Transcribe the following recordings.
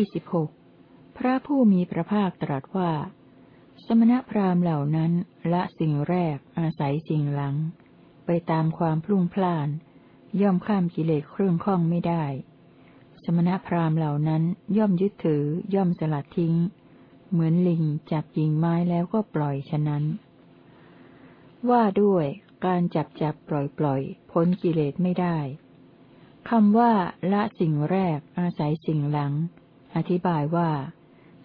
ยี่สิบหกพระผู้มีพระภาคตรัสว่า สมณพราหมณ์เหล่านั้นละสิ่งแรกอาศัยสิ่งหลัง ไปตามความพลุ่งพล่าน ย่อมข้ามกิเลสเครื่องข้องไม่ได้ สมณพราหมณ์เหล่านั้นย่อมยึดถือย่อมสลัดทิ้ง เหมือนลิงจับกิ่งไม้แล้วก็ปล่อยฉะนั้น ว่าด้วยการจับจับปล่อยปล่อยพ้นกิเลสไม่ได้คำว่าละสิ่งแรกอาศัยสิ่งหลัง อธิบายว่า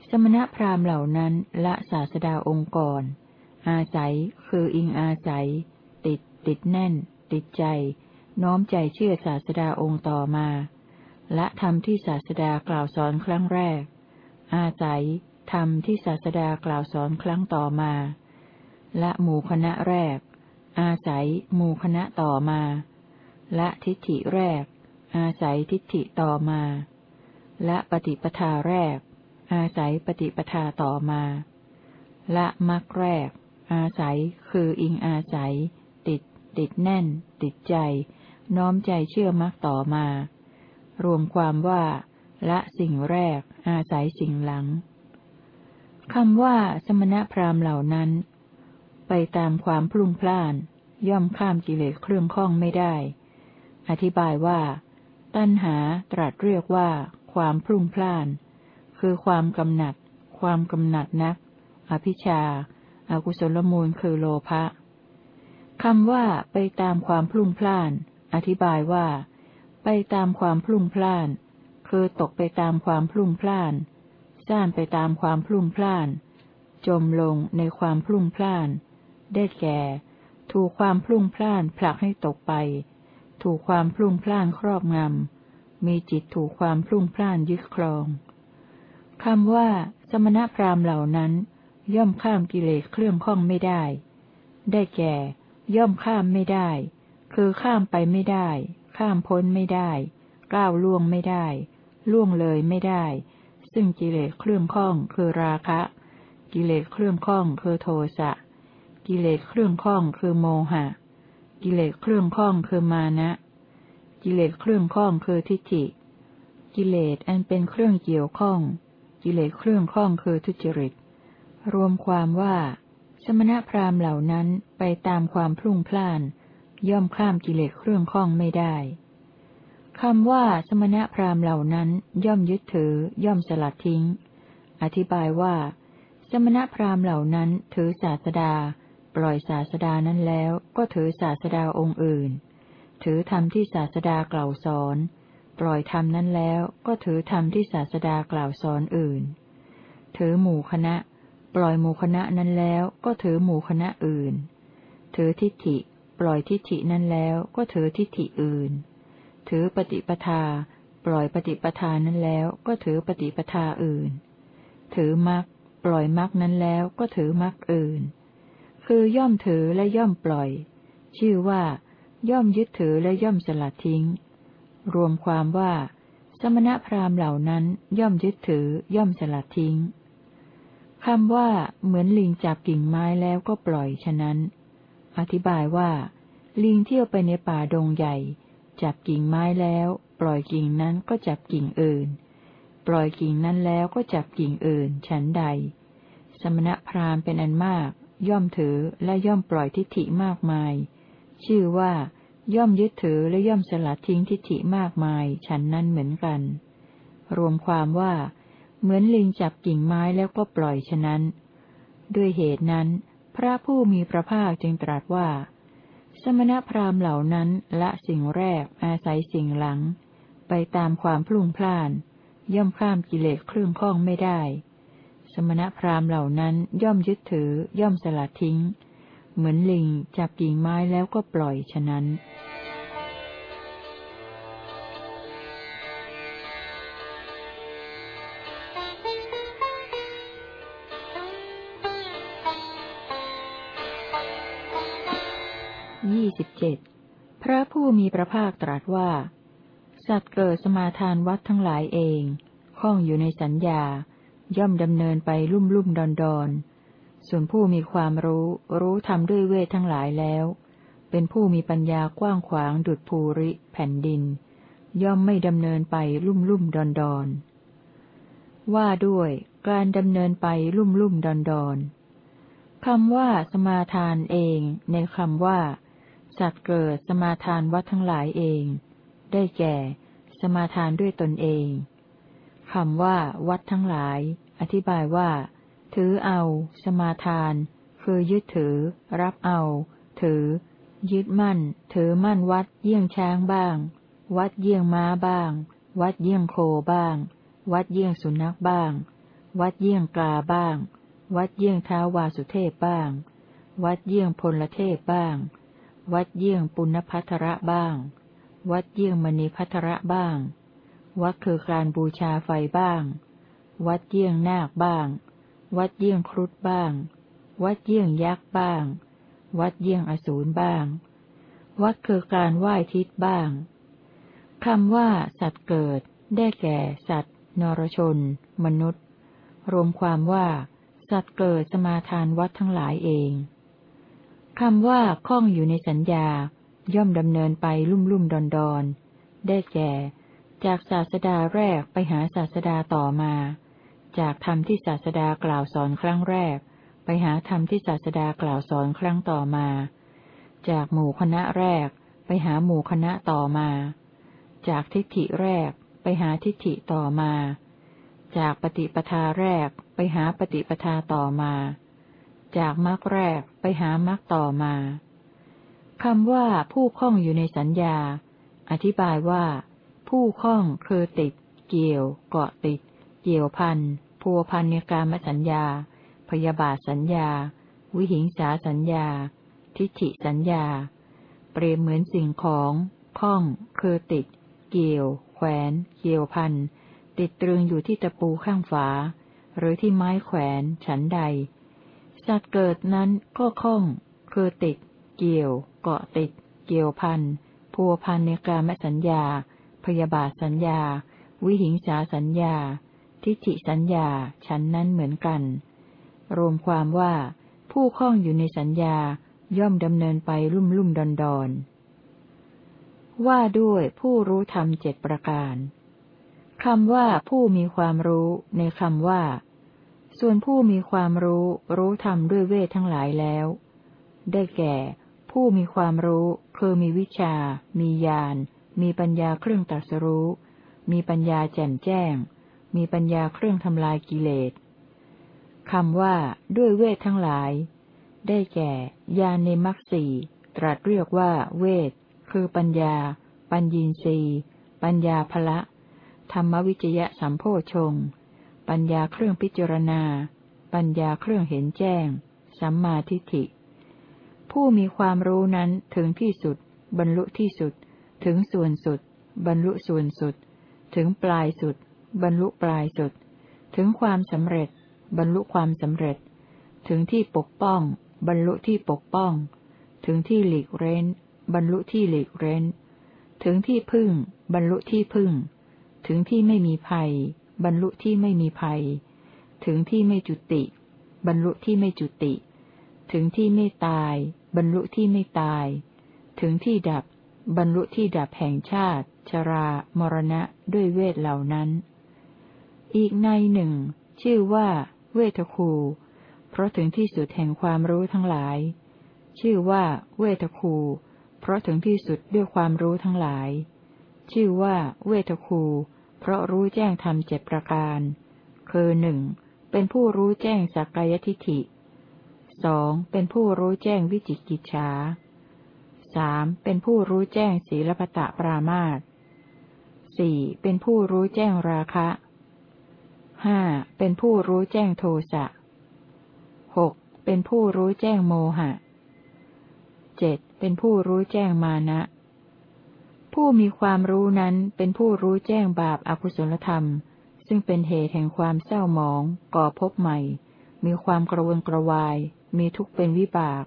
สมณพราหมณ์เหล่านั้นละศาสดาองค์ก่อนอาศัย คืออิงอาศัย ติด ติดแน่น ติดใจ น้อมใจเชื่อศาสดาองค์ต่อมา และธรรมที่ศาสดากล่าวสอนครั้งแรก อาศัยธรรมที่ศาสดากล่าวสอนครั้งต่อมา และหมู่คณะแรก อาศัยหมู่คณะต่อมา และทิฏฐิแรก อาศัยทิฏฐิต่อมา ละปฏิปทาแรก อาศัยปฏิปทาต่อมา ละมรรคแรก อาศัยคืออิงอาศัย ติด ติดแน่น ติดใจ น้อมใจเชื่อมรรคต่อมา รวมความว่า ละสิ่งแรก อาศัยสิ่งหลังคำว่าสมณพราหมณ์เหล่านั้น ไปตามความพลุ่งพล่าน ย่อมข้ามกิเลสเครื่องข้องไม่ได้ อธิบายว่า ตัณหาตรัสเรียกว่า ความพลุ่งพล่าน คือความกำหนัด ความกำหนัดนัก อภิชาอากุศลมูลคือโลภะคำว่าไปตามความพลุ่งพล่าน อธิบายว่า ไปตามความพลุ่งพล่าน คือตกไปตามความพลุ่งพล่านซ่านไปตามความพลุ่งพล่าน จมลงในความพลุ่งพล่าน ได้แก่ ถูกความพลุ่งพล่านผลักให้ตกไป ถูกความพลุ่งพล่านครอบงำ มีจิตถูกความพลุ่งพล่านยึดครองคำว่า สมณพราหมณ์เหล่านั้น ย่อมข้ามกิเลสเครื่องข้องไม่ได้ ได้แก่ ย่อมข้ามไม่ได้ คือข้ามไปไม่ได้ ข้ามพ้นไม่ได้ ก้าวล่วงไม่ได้ ล่วงเลยไม่ได้ ซึ่งกิเลสเครื่องข้องคือราคะ กิเลสเครื่องข้องคือโทสะ กิเลสเครื่องข้องคือโมหะ กิเลสเครื่องข้องคือมานะ กิเลสเครื่องข้องคือทิฏฐิ กิเลสอันเป็นเครื่องเกี่ยวข้อง กิเลสเครื่องข้องคือทุจริต รวมความว่า สมณพราหมณ์เหล่านั้นไปตามความพลุ่งพล่าน ย่อมข้ามกิเลสเครื่องข้องไม่ได้คำว่าสมณพราหมณ์เหล่านั้นย่อมยึดถือ ย่อมสลัดทิ้ง อธิบายว่า สมณพราหมณ์เหล่านั้นถือศาสดา ปล่อยศาสดานั้นแล้วก็ถือศาสดาองค์อื่น ถือธรรมที่ศาสดากล่าวสอน ปล่อยธรรมนั้นแล้วก็ถือธรรมที่ศาสดากล่าวสอนอื่น ถือหมู่คณะ ปล่อยหมู่คณะนั้นแล้วก็ถือหมู่คณะอื่น ถือทิฏฐิ ปล่อยทิฏฐินั้นแล้วก็ถือทิฏฐิอื่น ถือปฏิปทา ปล่อยปฏิปทานั้นแล้วก็ถือปฏิปทาอื่น ถือมรรคปล่อยมรรคนั้นแล้วก็ถือมรรคอื่น คือย่อมถือและย่อมปล่อย ชื่อว่า ย่อมยึดถือและย่อมสลัดทิ้ง รวมความว่า สมณพราหมณ์เหล่านั้นย่อมยึดถือย่อมสลัดทิ้งคำว่าเหมือนลิงจับกิ่งไม้แล้วก็ปล่อยฉะนั้น อธิบายว่า ลิงเที่ยวไปในป่าดงใหญ่ จับกิ่งไม้แล้ว ปล่อยกิ่งนั้นก็จับกิ่งอื่น ปล่อยกิ่งนั้นแล้วก็จับกิ่งอื่น ฉันใด สมณพราหมณ์เป็นอันมาก ย่อมถือและย่อมปล่อยทิฏฐิมากมาย ชื่อว่า ย่อมยึดถือและย่อมสลัดทิ้งทิฏฐิมากมาย ฉันนั้นเหมือนกัน รวมความว่า เหมือนลิงจับกิ่งไม้แล้วก็ปล่อยฉะนั้น ด้วยเหตุนั้น พระผู้มีพระภาคจึงตรัสว่า สมณพราหมณ์เหล่านั้นละสิ่งแรกอาศัยสิ่งหลัง ไปตามความพลุ่งพล่าน ย่อมข้ามกิเลสเครื่องข้องไม่ได้ สมณพราหมณ์เหล่านั้นย่อมยึดถือย่อมสลัดทิ้ง เหมือนลิงจับกิ่งไม้แล้วก็ปล่อยฉะนั้น สิบเจ็ดพระผู้มีพระภาคตรัสว่า สัตว์เกิดสมาทานวัดทั้งหลายเองข้องอยู่ในสัญญา ย่อมดำเนินไปลุ่มลุ่มดอนดอนส่วนผู้มีความรู้ รู้ทำด้วยเวททั้งหลายแล้ว เป็นผู้มีปัญญากว้างขวางดุดภูริแผ่นดิน ย่อมไม่ดำเนินไปลุ่มลุ่มดอนดอนว่าด้วยการดำเนินไปลุ่มลุ่มดอนดอนคำว่าสมาทานเอง ในคำว่า สัตว์เกิดสมาทานวัดทั้งหลายเอง ได้แก่ สมาทานด้วยตนเองคำว่า วัดทั้งหลาย อธิบายว่า ถือเอา สมาทาน คือยึดถือ รับเอา ถือ ยึดมั่น ถือมั่นวัดเยี่ยงช้างบ้าง วัดเยี่ยงม้าบ้าง วัดเยี่ยงโคบ้าง วัดเยี่ยงสุนัขบ้าง วัดเยี่ยงกาบ้าง วัดเยี่ยงเท้าวาสุเทพบ้าง วัดเยี่ยงพลเทพบ้าง วัดเยี่ยงปุณพัทระบ้าง วัดเยี่ยงมณีพัทระบ้าง วัดคือการบูชาไฟบ้าง วัดเยี่ยงนาคบ้าง วัดเยี่ยงครุฑบ้าง วัดเยี่ยงยักษ์บ้าง วัดเยี่ยงอสูรบ้าง วัดคือการไหว้ทิศบ้างคำว่า สัตว์เกิด ได้แก่ สัตว์ นรชน มนุษย์ รวมความว่า สัตว์เกิดสมาทานวัดทั้งหลายเอง คำว่าคล้องอยู่ในสัญญา ย่อมดำเนินไปลุ่มลุ่มดอนดอนได้แก่ จากศาสดาแรกไปหาศาสดาต่อมา จากธรรมที่ศาสดากล่าวสอนครั้งแรก ไปหาธรรมที่ศาสดากล่าวสอนครั้งต่อมา จากหมู่คณะแรก ไปหาหมู่คณะต่อมา จากทิฏฐิแรก ไปหาทิฏฐิต่อมา จากปฏิปทาแรก ไปหาปฏิปทาต่อมา จากมรรคแรกไปหามรรคต่อมาคำว่าผู้คล้องอยู่ในสัญญา อธิบายว่า ผู้คล้องคือติด เกี่ยว เกาะติด เกี่ยวพันพัวพันในการมสัญญา พยาบาทสัญญา วิหิงสาสัญญา ทิฏฐิสัญญา เปรียบเหมือนสิ่งของคล้องคือติด เกี่ยว แขวน เกี่ยวพันติดตรึงอยู่ที่ตะปูข้างฝา หรือที่ไม้แขวน ฉันใด สัตว์เกิดนั้นก็คล้อง คือติด เกี่ยว เกาะติด เกี่ยวพันพัวพันในการมสัญญา พยาบาทสัญญา วิหิงสาสัญญา ทิฏฐิสัญญาฉันนั้นเหมือนกัน รวมความว่า ผู้คล้องอยู่ในสัญญาย่อมดำเนินไปลุ่มลุ่มดอนดอนว่าด้วยผู้รู้ธรรมเจ็ดประการคำว่าผู้มีความรู้ในคำว่า ส่วนผู้มีความรู้ รู้ธรรมด้วยเวททั้งหลายแล้ว ได้แก่ ผู้มีความรู้ คือมีวิชา มีญาณ มีปัญญาเครื่องตรัสรู้ มีปัญญาแจ่มแจ้ง มีปัญญาเครื่องทำลายกิเลสคำว่า ด้วยเวททั้งหลาย ได้แก่ญาณในมรรคสี่ตรัสเรียกว่า เวท คือปัญญา ปัญญีสีปัญญาภละ ธรรมวิจยะสัมโพชง ปัญญาเครื่องพิจารณา ปัญญาเครื่องเห็นแจ้ง สัมมาทิฏฐิ ผู้มีความรู้นั้นถึงที่สุด บรรลุที่สุด ถึงส่วนสุด บรรลุส่วนสุด ถึงปลายสุด บรรลุปลายสุด ถึงความสำเร็จ บรรลุความสำเร็จ ถึงที่ปกป้อง บรรลุที่ปกป้อง ถึงที่หลีกเร้น บรรลุที่หลีกเร้น ถึงที่พึ่ง บรรลุที่พึ่ง ถึงที่ไม่มีภัย บรรลุที่ไม่มีภัย ถึงที่ไม่จุติ บรรลุที่ไม่จุติ ถึงที่ไม่ตาย บรรลุที่ไม่ตาย ถึงที่ดับ บรรลุที่ดับแห่งชาติ ชรา มรณะด้วยเวทเหล่านั้น อีกในหนึ่ง ชื่อว่า เวทคู เพราะถึงที่สุดแห่งความรู้ทั้งหลาย ชื่อว่า เวทคู เพราะถึงที่สุดด้วยความรู้ทั้งหลาย ชื่อว่า เวทคู เพราะรู้แจ้งธรรมเจ็ดประการ คือหนึ่งเป็นผู้รู้แจ้งสักกายทิฏฐิสองเป็นผู้รู้แจ้งวิจิกิจฉาสามเป็นผู้รู้แจ้งศีลปตะปรามาตสี่เป็นผู้รู้แจ้งราคะห้าเป็นผู้รู้แจ้งโทสะหกเป็นผู้รู้แจ้งโมหะเจ็ดเป็นผู้รู้แจ้งมานะ ผู้มีความรู้นั้นเป็นผู้รู้แจ้งบาปอากุศลธรรม ซึ่งเป็นเหตุแห่งความเศร้าหมอง ก่อพบใหม่ มีความกระวนกระวาย มีทุกข์เป็นวิบาก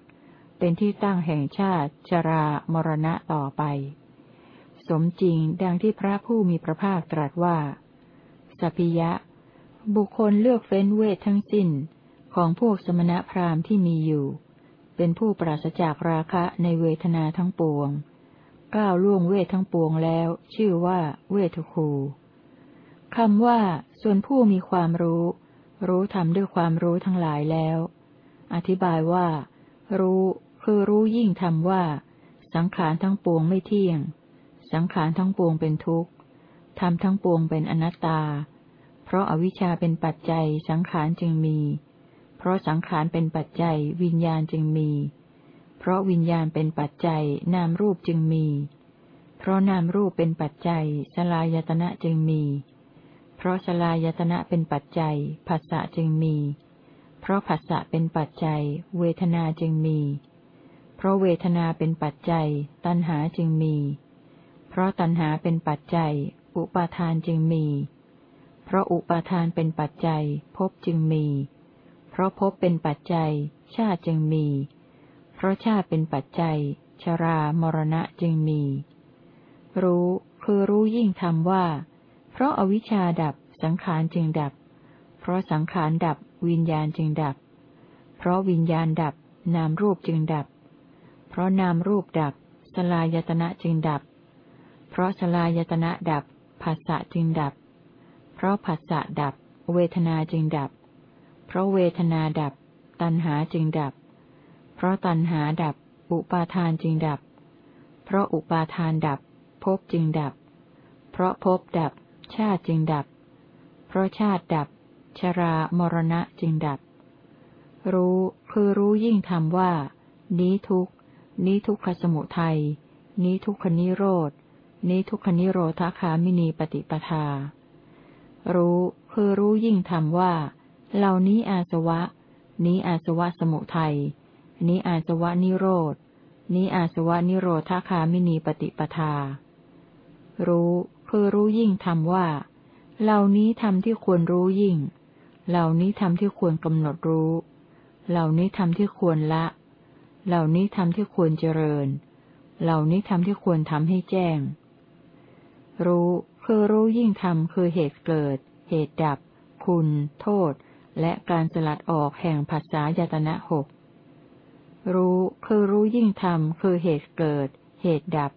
เป็นที่ตั้งแห่งชาติ ชรา มรณะต่อไป สมจริงดังที่พระผู้มีพระภาคตรัสว่าสพิยะ บุคคลเลือกเฟ้นเวททั้งสิ้นของพวกสมณพราหมณ์ที่มีอยู่ เป็นผู้ปราศจากราคะในเวทนาทั้งปวง ก้าวล่วงเวททั้งปวงแล้ว ชื่อว่า เวทคูคำว่า ส่วนผู้มีความรู้ รู้ทำด้วยความรู้ทั้งหลายแล้ว อธิบายว่า รู้ คือรู้ยิ่งทำว่า สังขารทั้งปวงไม่เที่ยง สังขารทั้งปวงเป็นทุกข์ทำทั้งปวงเป็นอนัตตา เพราะอาวิชชาเป็นปัจจัยสังขารจึงมี เพราะสังขารเป็นปัจจัยวิญญาณจึงมี เพราะวิญญาณเป็นปัจจัยนามรูปจึงมี เพราะนามรูปเป็นปัจจัยสลายตนะจึงมี เพราะสลายตนะเป็นปัจจัยผัสสะจึงมี เพราะผัสสะเป็นปัจจัย เวทนาจึงมี เพราะเวทนาเป็นปัจจัย ตัณหาจึงมี เพราะตัณหาเป็นปัจจัย อุปาทานจึงมี เพราะอุปาทานเป็นปัจจัยภพจึงมี เพราะภพเป็นปัจจัยชาติจึงมีเพราะชาติเป็นปัจจัย ชรามรณะจึงมี รู้คือรู้ยิ่งทำว่า เพราะอาวิชชาดับสังขารจึงดับ เพราะสังขารดับวิญญาณจึงดับ เพราะวิญญาณดับ นามรูปจึงดับ เพราะนามรูปดับ สลายตนะจึงดับ เพราะสลายตนะดับผัสสะจึงดับ เพราะผัสสะดับ เวทนาจึงดับ เพราะเวทนาดับ ตัณหาจึงดับ เพราะตัณหาดับ อุปาทานจึงดับ เพราะอุปาทานดับภพจึงดับ เพราะภพดับ ชาติจึงดับ เพราะชาติดับ ชรามรณะจึงดับ รู้คือรู้ยิ่งทำว่า นี้ทุกนี้ทุกขสมุทัย นี้ทุกขนิโรธ นี้ทุกขนิโรธคามินีปฏิปทา รู้คือรู้ยิ่งทำว่า เหล่านี้อาสวะ นี้อาสวะสมุทัย นี้อาสวะนิโรธนี้อาสวะนิโรธคามินีปฏิปทา รู้คือรู้ยิ่งทำว่า เหล่านี้ทำที่ควรรู้ยิ่ง เหล่านี้ทำที่ควรกำหนดรู้ เหล่านี้ทำที่ควรละ เหล่านี้ทำที่ควรเจริญ เหล่านี้ทำที่ควรทำให้แจ้ง รู้คือรู้ยิ่งธรรมคือเหตุเกิด เหตุดับ คุณ โทษ และการสลัดออกแห่งภาษายตนะหก รู้คือรู้ยิ่งธรรมคือเหตุเกิด เหตุดับ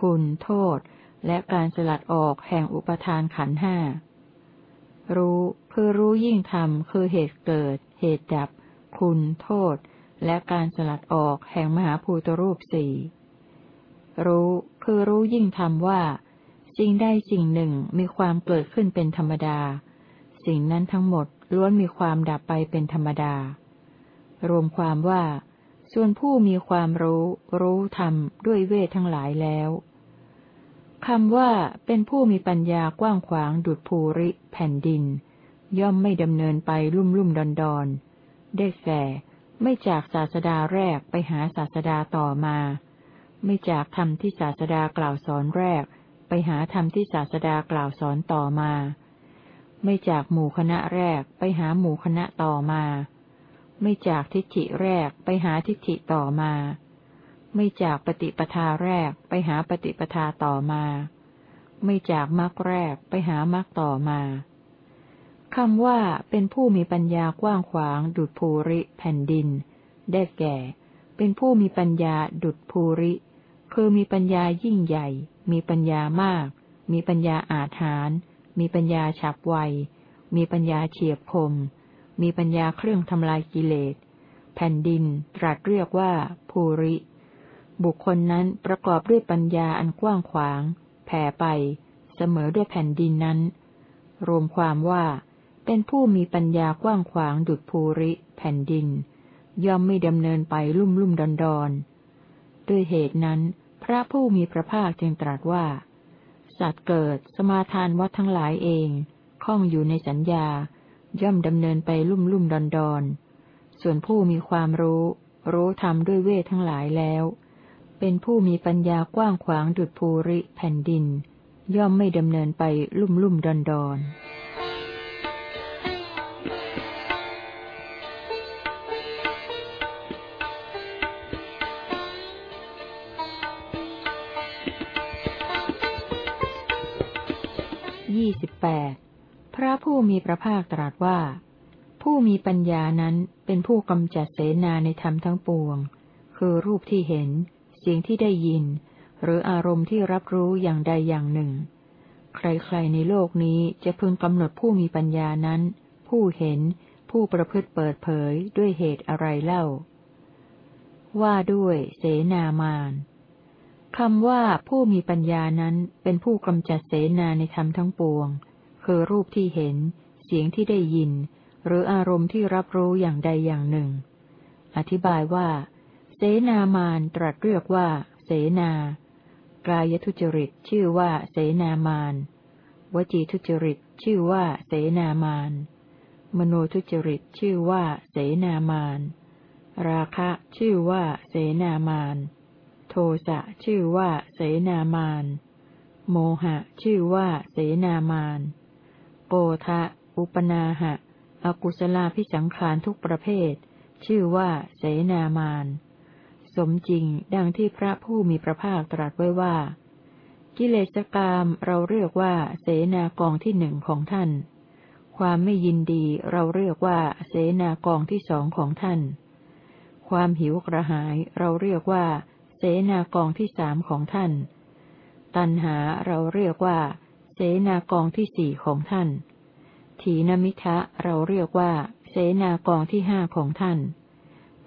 คุณโทษ และการสลัดออกแห่งอุปทานขันห้ารู้คือรู้ยิ่งธรรมคือเหตุเกิด เหตุดับ คุณโทษ และการสลัดออกแห่งมหาภูตรูปสี่รู้คือรู้ยิ่งธรรมว่า สิ่งใดสิ่งหนึ่งมีความเกิดขึ้นเป็นธรรมดา สิ่งนั้นทั้งหมดล้วนมีความดับไปเป็นธรรมดา รวมความว่า ส่วนผู้มีความรู้ รู้ธรรมด้วยเวททั้งหลายแล้วคำว่าเป็นผู้มีปัญญากว้างขวางดุดภูริแผ่นดิน ย่อมไม่ดำเนินไปลุ่มลุ่มดอนดอนได้แก่ไม่จากศาสดาแรกไปหาศาสดาต่อมา ไม่จากธรรมที่ศาสดากล่าวสอนแรก ไปหาธรรมที่ศาสดากล่าวสอนต่อมา ไม่จากหมู่คณะแรกไปหาหมู่คณะต่อมา ไม่จากทิฏฐิแรกไปหาทิฏฐิต่อมา ไม่จากปฏิปทาแรกไปหาปฏิปทาต่อมา ไม่จากมรรคแรกไปหามรรคต่อมาคำว่าเป็นผู้มีปัญญากว้างขวางดุดภูริแผ่นดิน ได้แก่ เป็นผู้มีปัญญาดุดภูริ คือมีปัญญายิ่งใหญ่ มีปัญญามาก มีปัญญาอาถรรพ์มีปัญญาฉับไว มีปัญญาเฉียบคม มีปัญญาเครื่องทำลายกิเลส แผ่นดินตรัสเรียกว่า ภูริ บุคคลนั้นประกอบด้วยปัญญาอันกว้างขวาง แผ่ไป เสมอด้วยแผ่นดินนั้น รวมความว่า เป็นผู้มีปัญญากว้างขวางดุจภูริ แผ่นดิน ย่อมไม่ดำเนินไปลุ่มลุ่มดอนดอนด้วยเหตุนั้น พระผู้มีพระภาคจึงตรัสว่า สัตว์เกิดสมาทานวัดทั้งหลายเองคล้องอยู่ในสัญญา ย่อมดำเนินไปลุ่มลุ่มดอนดอนส่วนผู้มีความรู้ รู้ธรรมด้วยเวททั้งหลายแล้ว เป็นผู้มีปัญญากว้างขวางดุจภูริแผ่นดิน ย่อมไม่ดำเนินไปลุ่มลุ่มดอนดอนยี่สิบแปด พระผู้มีพระภาคตรัสว่า ผู้มีปัญญานั้นเป็นผู้กำจัดเสนาในธรรมทั้งปวง คือรูปที่เห็น เสียงที่ได้ยิน หรืออารมณ์ที่รับรู้อย่างใดอย่างหนึ่ง ใครๆในโลกนี้จะพึงกำหนดผู้มีปัญญานั้น ผู้เห็น ผู้ประพฤติเปิดเผยด้วยเหตุอะไรเล่า ว่าด้วยเสนามานคำว่าผู้มีปัญญานั้นเป็นผู้กำจัดเสนาในธรรมทั้งปวง คือรูปที่เห็น เสียงที่ได้ยิน หรืออารมณ์ที่รับรู้อย่างใดอย่างหนึ่ง อธิบายว่า เสนามานตรัสเรียกว่า เสนา กายทุจริตชื่อว่า เสนามานวจีทุจริตชื่อว่า เสนามาน มโนทุจริตชื่อว่า เสนามาน ราคะชื่อว่า เสนามาน โทสะชื่อว่า เสนามาน โมหะชื่อว่า เสนามาน โกทะ อุปนาหะ อกุศลาพิสังขารทุกประเภท ชื่อว่าเสนามาน สมจริงดังที่พระผู้มีพระภาคตรัสไว้ว่า กิเลสกรรมเราเรียกว่าเสนากองที่หนึ่งของท่าน ความไม่ยินดีเราเรียกว่าเสนากองที่สองของท่าน ความหิวกระหายเราเรียกว่า เสนากองที่สามของท่าน ตันหาเราเรียกว่า เสนากองที่สี่ของท่าน ถีนมิทะเราเรียกว่า เสนากองที่ห้าของท่าน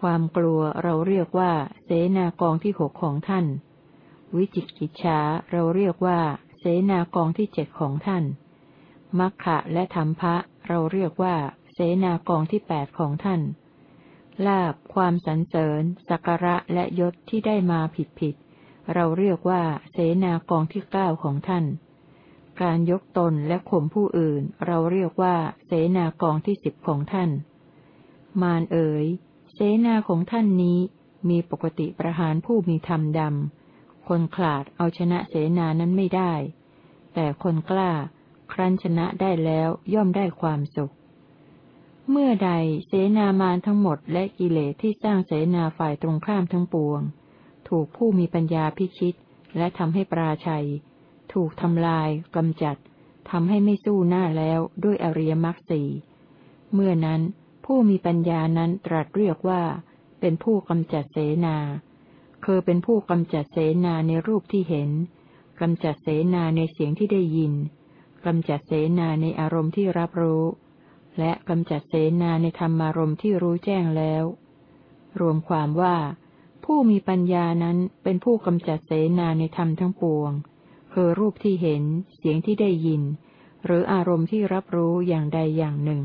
ความกลัวเราเรียกว่า เสนากองที่หกของท่าน วิจิกิจฉาเราเรียกว่า เสนากองที่เจ็ดของท่าน มัคคะและธรรมภะเราเรียกว่า เสนากองที่แปดของท่าน ลาบความสรรเสริญสักการะและยศที่ได้มาผิดผิดเราเรียกว่า เสนากองที่เก้าของท่าน การยกตนและข่มผู้อื่น เราเรียกว่า เสนากองที่สิบของท่าน มารเอ๋ย เสนาของท่านนี้มีปกติประหารผู้มีธรรมดำ คนขลาดเอาชนะเสนานั้นไม่ได้ แต่คนกล้า ครั้นชนะได้แล้วย่อมได้ความสุข เมื่อใดเสนามานทั้งหมดและกิเลสที่สร้างเสนาฝ่ายตรงข้ามทั้งปวง ถูกผู้มีปัญญาพิชิตและทำให้ปราชัย ถูกทำลายกำจัดทำให้ไม่สู้หน้าแล้วด้วยอริยมรรคสี่เมื่อนั้นผู้มีปัญญานั้นตรัสเรียกว่า เป็นผู้กำจัดเสนาคือเป็นผู้กำจัดเสนาในรูปที่เห็นกำจัดเสนาในเสียงที่ได้ยินกำจัดเสนาในอารมณ์ที่รับรู้ และกำจัดเสนาในธรรมารมณ์ที่รู้แจ้งแล้ว รวมความว่า ผู้มีปัญญานั้นเป็นผู้กำจัดเสนาในธรรมทั้งปวง คือรูปที่เห็น เสียงที่ได้ยิน หรืออารมณ์ที่รับรู้อย่างใดอย่างหนึ่ง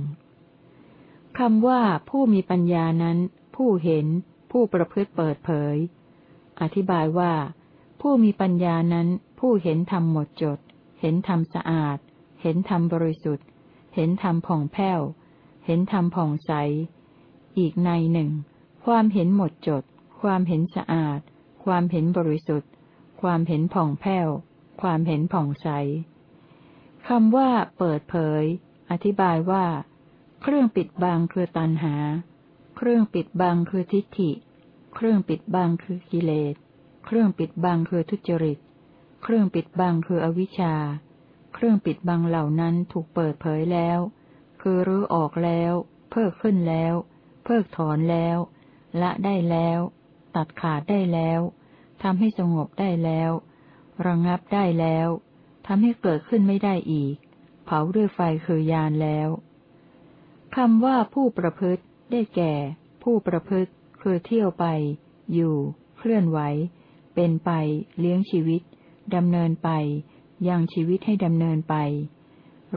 คำว่าผู้มีปัญญานั้น ผู้เห็น ผู้ประพฤติเปิดเผย อธิบายว่า ผู้มีปัญญานั้น ผู้เห็นธรรมหมดจด เห็นธรรมสะอาด เห็นธรรมบริสุทธิ์ เห็นธรรมผ่องแผ้ว เห็นธรรมผ่องใส อีกในหนึ่ง ความเห็นหมดจด ความเห็นสะอาด ความเห็นบริสุทธิ์ ความเห็นผ่องแผ้ว ความเห็นผ่องใสคำว่า เปิดเผย อธิบายว่า เครื่องปิดบังคือตันหา เครื่องปิดบังคือทิฏฐิ เครื่องปิดบังคือกิเลส เครื่องปิดบังคือทุจริต เครื่องปิดบังคืออวิชชา เครื่องปิดบังเหล่านั้นถูกเปิดเผยแล้ว คือรื้อออกแล้ว เพิกขึ้นแล้ว เพิกถอนแล้ว ละได้แล้ว ตัดขาดได้แล้วทำให้สงบได้แล้ว ระงงับได้แล้วทำให้เกิดขึ้นไม่ได้อีก เผาด้วยไฟคือยานแล้วคำว่าผู้ประพฤติได้แก่ ผู้ประพฤติ คือเที่ยวไป อยู่ เคลื่อนไหว เป็นไป เลี้ยงชีวิตดำเนินไป ยังชีวิตให้ดำเนินไป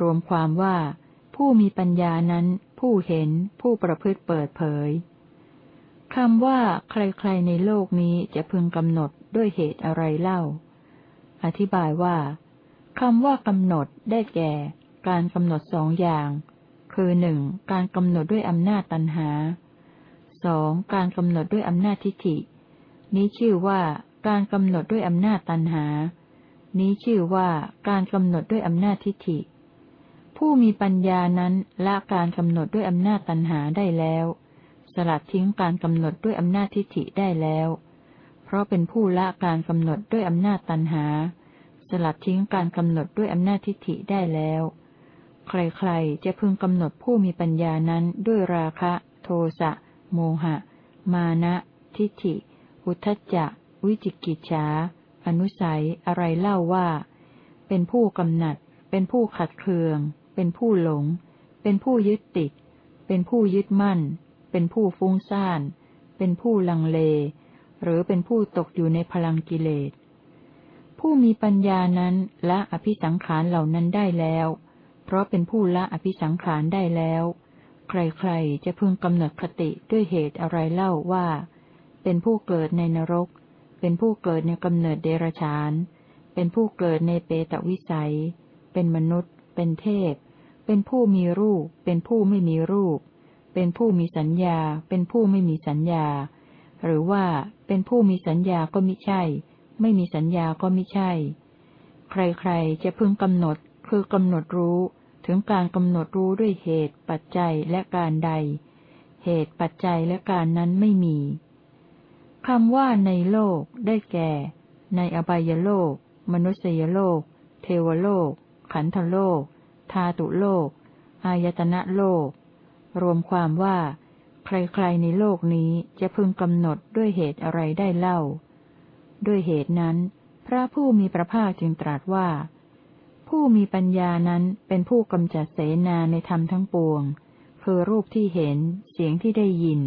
รวมความว่า ผู้มีปัญญานั้น ผู้เห็น ผู้ประพฤติเปิดเผยคำว่าใครๆในโลกนี้จะพึงกำหนดด้วยเหตุอะไรเล่า อธิบายว่าคำว่ากำหนดได้แก่ การกำหนดสองอย่าง คือหนึ่งการกำหนดด้วยอำนาจตันหาสองการกำหนดด้วยอำนาจทิฏฐิ นี้ชื่อว่าการกำหนดด้วยอำนาจตันหา นี้ชื่อว่าการกำหนดด้วยอำนาจทิฏฐิ ผู้มีปัญญานั้นละการกำหนดด้วยอำนาจตัณหาได้แล้ว สลัดทิ้งการกำหนดด้วยอำนาจทิฏฐิได้แล้ว เพราะเป็นผู้ละการกำหนดด้วยอำนาจตัณหา สลัดทิ้งการกำหนดด้วยอำนาจทิฏฐิได้แล้ว ใครๆจะพึงกำหนดผู้มีปัญญานั้นด้วยราคะ โทสะโมหะ มานะ ทิฏฐิ อุทจจะ วิจิกิจฉา อนุสัย อะไรเล่าว่า เป็นผู้กำหนัด เป็นผู้ขัดเคือง เป็นผู้หลง เป็นผู้ยึดติด เป็นผู้ยึดมั่น เป็นผู้ฟุ้งซ่าน เป็นผู้ลังเล หรือเป็นผู้ตกอยู่ในพลังกิเลส ผู้มีปัญญานั้นละอภิสังขารเหล่านั้นได้แล้ว เพราะเป็นผู้ละอภิสังขารได้แล้ว ใครๆจะพึงกำหนดคติด้วยเหตุอะไรเล่าว่า เป็นผู้เกิดในนรก เป็นผู้เกิดในกำเนิดเดรัจฉาน เป็นผู้เกิดในเปตวิสัย เป็นมนุษย์ เป็นเทพ เป็นผู้มีรูป เป็นผู้ไม่มีรูป เป็นผู้มีสัญญา เป็นผู้ไม่มีสัญญา หรือว่าเป็นผู้มีสัญญาก็มิใช่ ไม่มีสัญญาก็มิใช่ ใครๆจะพึงกำหนดคือกำหนดรู้ถึงการกำหนดรู้ด้วยเหตุ ปัจจัยและการใด เหตุปัจจัยและการนั้นไม่มีคำว่าในโลกได้แก่ ในอบายโลก มนุษยโลก เทวโลก ขันธโลก ธาตุโลก อายตนะโลก รวมความว่า ใครๆในโลกนี้จะพึงกำหนดด้วยเหตุอะไรได้เล่า ด้วยเหตุนั้น พระผู้มีพระภาคจึงตรัสว่า ผู้มีปัญญานั้นเป็นผู้กำจัดเสนาในธรรมทั้งปวง คือรูปที่เห็น เสียงที่ได้ยิน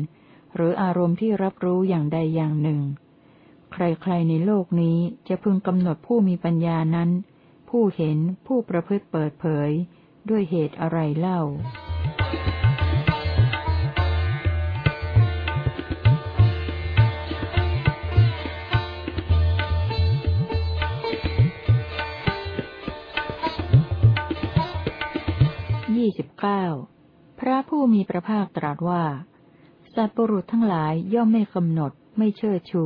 หรืออารมณ์ที่รับรู้อย่างใดอย่างหนึ่ง ใครๆในโลกนี้จะพึงกำหนดผู้มีปัญญานั้น ผู้เห็นผู้ประพฤติเปิดเผย ด้วยเหตุอะไรเล่า เก้าพระผู้มีพระภาคตรัสว่า สัตว์ปรุษทั้งหลายย่อมไม่กำหนด ไม่เชิดชู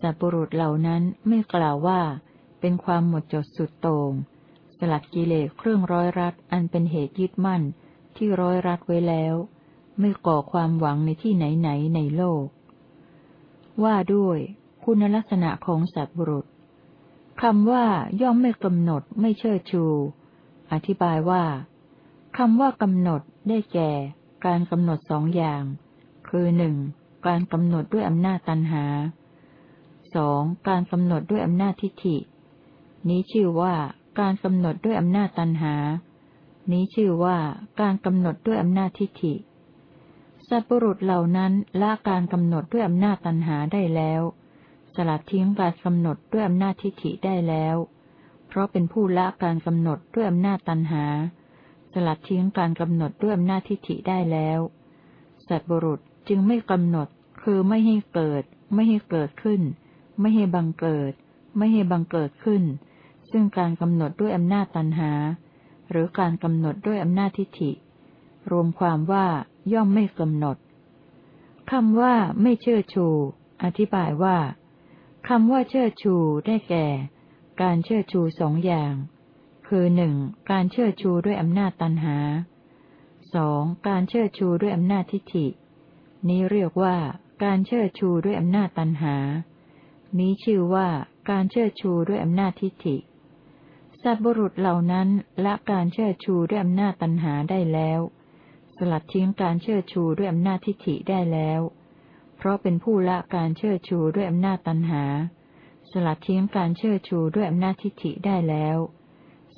สัตว์ปรุษเหล่านั้นไม่กล่าวว่า เป็นความหมดจดสุดโตง่งสลัดกิเลสเครื่องร้อยรัดอันเป็นเหตุยึดมั่นที่ร้อยรัดไว้แล้ว ไม่ก่อความหวังในที่ไหนไหนในโลก ว่าด้วย คุณลักษณะของสัตว์บุรุษคำว่าย่อมไม่กำหนดไม่เชิดชู อธิบายว่า คำว่ากำหนดได้แก่ การกำหนดสองอย่าง คือหนึ่งการกำหนดด้วยอำนาจตันหาสองการกำหนดด้วยอำนาจทิฏฐิ นี้ชื่อว่าการกำหนดด้วยอำนาจตันหา นี้ชื่อว่าการกำหนดด้วยอำนาจทิฏฐิ สัตบุรุษเหล่านั้นละการกำหนดด้วยอำนาจตันหาได้แล้ว สลัดทิ้งการกำหนดด้วยอำนาจทิฏฐิได้แล้ว เพราะเป็นผู้ละการกำหนดด้วยอำนาจตันหา ลัดทิ้งการกำหนดด้วยอำนาจทิฏฐิได้แล้ว สัตบุรุษจึงไม่กำหนด คือไม่ให้เกิด ไม่ให้เกิดขึ้น ไม่ให้บังเกิด ไม่ให้บังเกิดขึ้น ซึ่งการกำหนดด้วยอำนาจตันหา หรือการกำหนดด้วยอำนาจทิฏฐิ รวมความว่าย่อมไม่กำหนดคำว่าไม่เชื่อชู อธิบายว่าคำว่าเชื่อชูได้แก่ การเชื่อชูสองอย่าง คือหนึ่งการเชื่อชูด้วยอำนาจตันหาสองการเชื่อชูด้วยอำนาจทิฏฐิ นี้เรียกว่า การเชื่อชูด้วยอำนาจตันหา นี้ชื่อว่าการเชื่อชูด้วยอำนาจทิฏฐิ สัตบุรุษเหล่านั้นละการเชื่อชูด้วยอำนาจตันหาได้แล้ว สลัดทิ้งการเชื่อชูด้วยอำนาจทิฏฐิได้แล้ว เพราะเป็นผู้ละการเชื่อชูด้วยอำนาจตันหา สลัดทิ้งการเชื่อชูด้วยอำนาจทิฏฐิได้แล้ว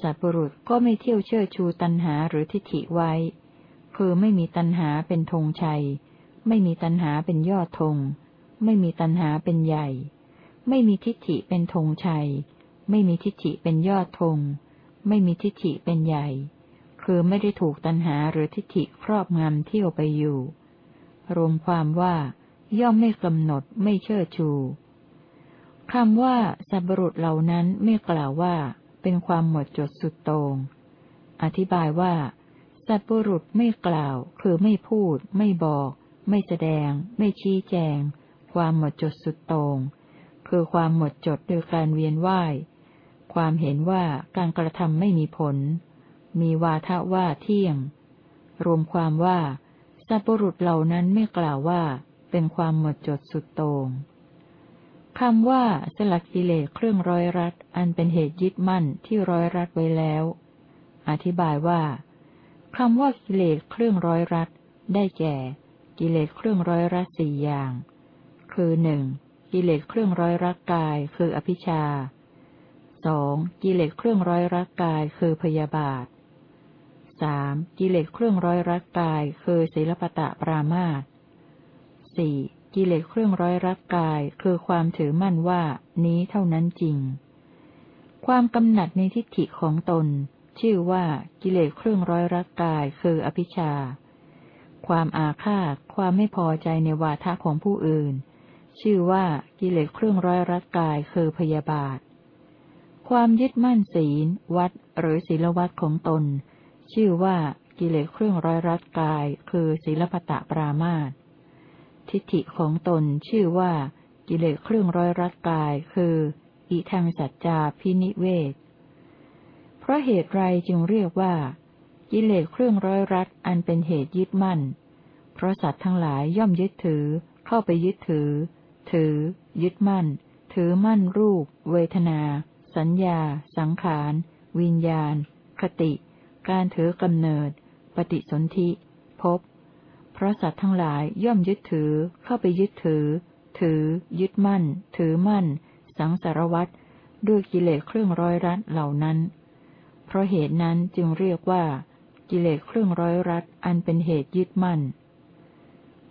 สัตบุรุษก็ไม่เที่ยวเชื่อชูตันหาหรือทิฏฐิไว้ คือไม่มีตันหาเป็นธงชัย ไม่มีตันหาเป็นยอดธง ไม่มีตันหาเป็นใหญ่ ไม่มีทิฏฐิเป็นธงชัย ไม่มีทิฏฐิเป็นยอดธง ไม่มีทิฏฐิเป็นใหญ่ คือไม่ได้ถูกตันหาหรือทิฏฐิครอบงำเที่ยวไปอยู่ รวมความว่า ย่อมไม่กำหนดไม่เชื่อชูคำว่าสัตบุรุษเหล่านั้นไม่กล่าวว่า เป็นความหมดจดสุดโตง่งอธิบายว่า สัตบุรุษไม่กล่าว คือไม่พูด ไม่บอก ไม่แสดง ไม่ชี้แจง ความหมดจดสุดโตง่งคือความหมดจดโดยการเวียนว่ายความเห็นว่าการกระทำไม่มีผล มีวาทะว่าเที่ยง รวมความว่าสัตบุรุษเหล่านั้นไม่กล่าวว่า เป็นความหมดจดสุดโตง่ง คำว่าสลัดกิเลสเครื่องร้อยรัด อันเป็นเหตุยึดมั่นที่ร้อยรัดไว้แล้ว อธิบายว่าคำว่ากิเลสเครื่องร้อยรัด ได้แก่ กิเลสเครื่องร้อยรัดสี่อย่าง คือหนึ่งกิเลสเครื่องร้อยรัดกาย คืออภิชาสองกิเลสเครื่องร้อยรักกายคือพยาบาทสามกิเลสเครื่องร้อยรักกาย คือศีลปตะปรามาตสี่ กิเลสเครื่องร้อยรักกายคือความถือมั่นว่านี้เท่านั้นจริง ความกำหนัดในทิฏฐิของตน ชื่อว่ากิเลสเครื่องร้อยรักกายคืออภิชา ความอาฆาต ความไม่พอใจในวาทะของผู้อื่น ชื่อว่ากิเลสเครื่องร้อยรักกายคือพยาบาท ความยึดมั่นศีล วัด หรือศีลวัดของตน ชื่อว่ากิเลสเครื่องร้อยรักกาย คือศีลปตะปรามาต ทิฏฐิของตนชื่อว่า กิเลสเครื่องร้อยรัดกาย คืออิทังสัจจาพินิเวศเพราะเหตุไรจึงเรียกว่า กิเลสเครื่องร้อยรัดอันเป็นเหตุยึดมั่น เพราะสัตว์ทั้งหลายย่อมยึดถือ เข้าไปยึดถือ ถือ ยึดมั่น ถือมั่นรูป เวทนา สัญญา สังขาร วิญญาณ คติ การถือกำเนิด ปฏิสนธิภพ เพราะสัตว์ทั้งหลายย่อมยึดถือ เข้าไปยึดถือ ถือ ยึดมั่น ถือมั่น สังสารวัตรด้วยกิเลสเครื่องร้อยรัดเหล่านั้น เพราะเหตุนั้นจึงเรียกว่า กิเลสเครื่องร้อยรัดอันเป็นเหตุยึดมั่น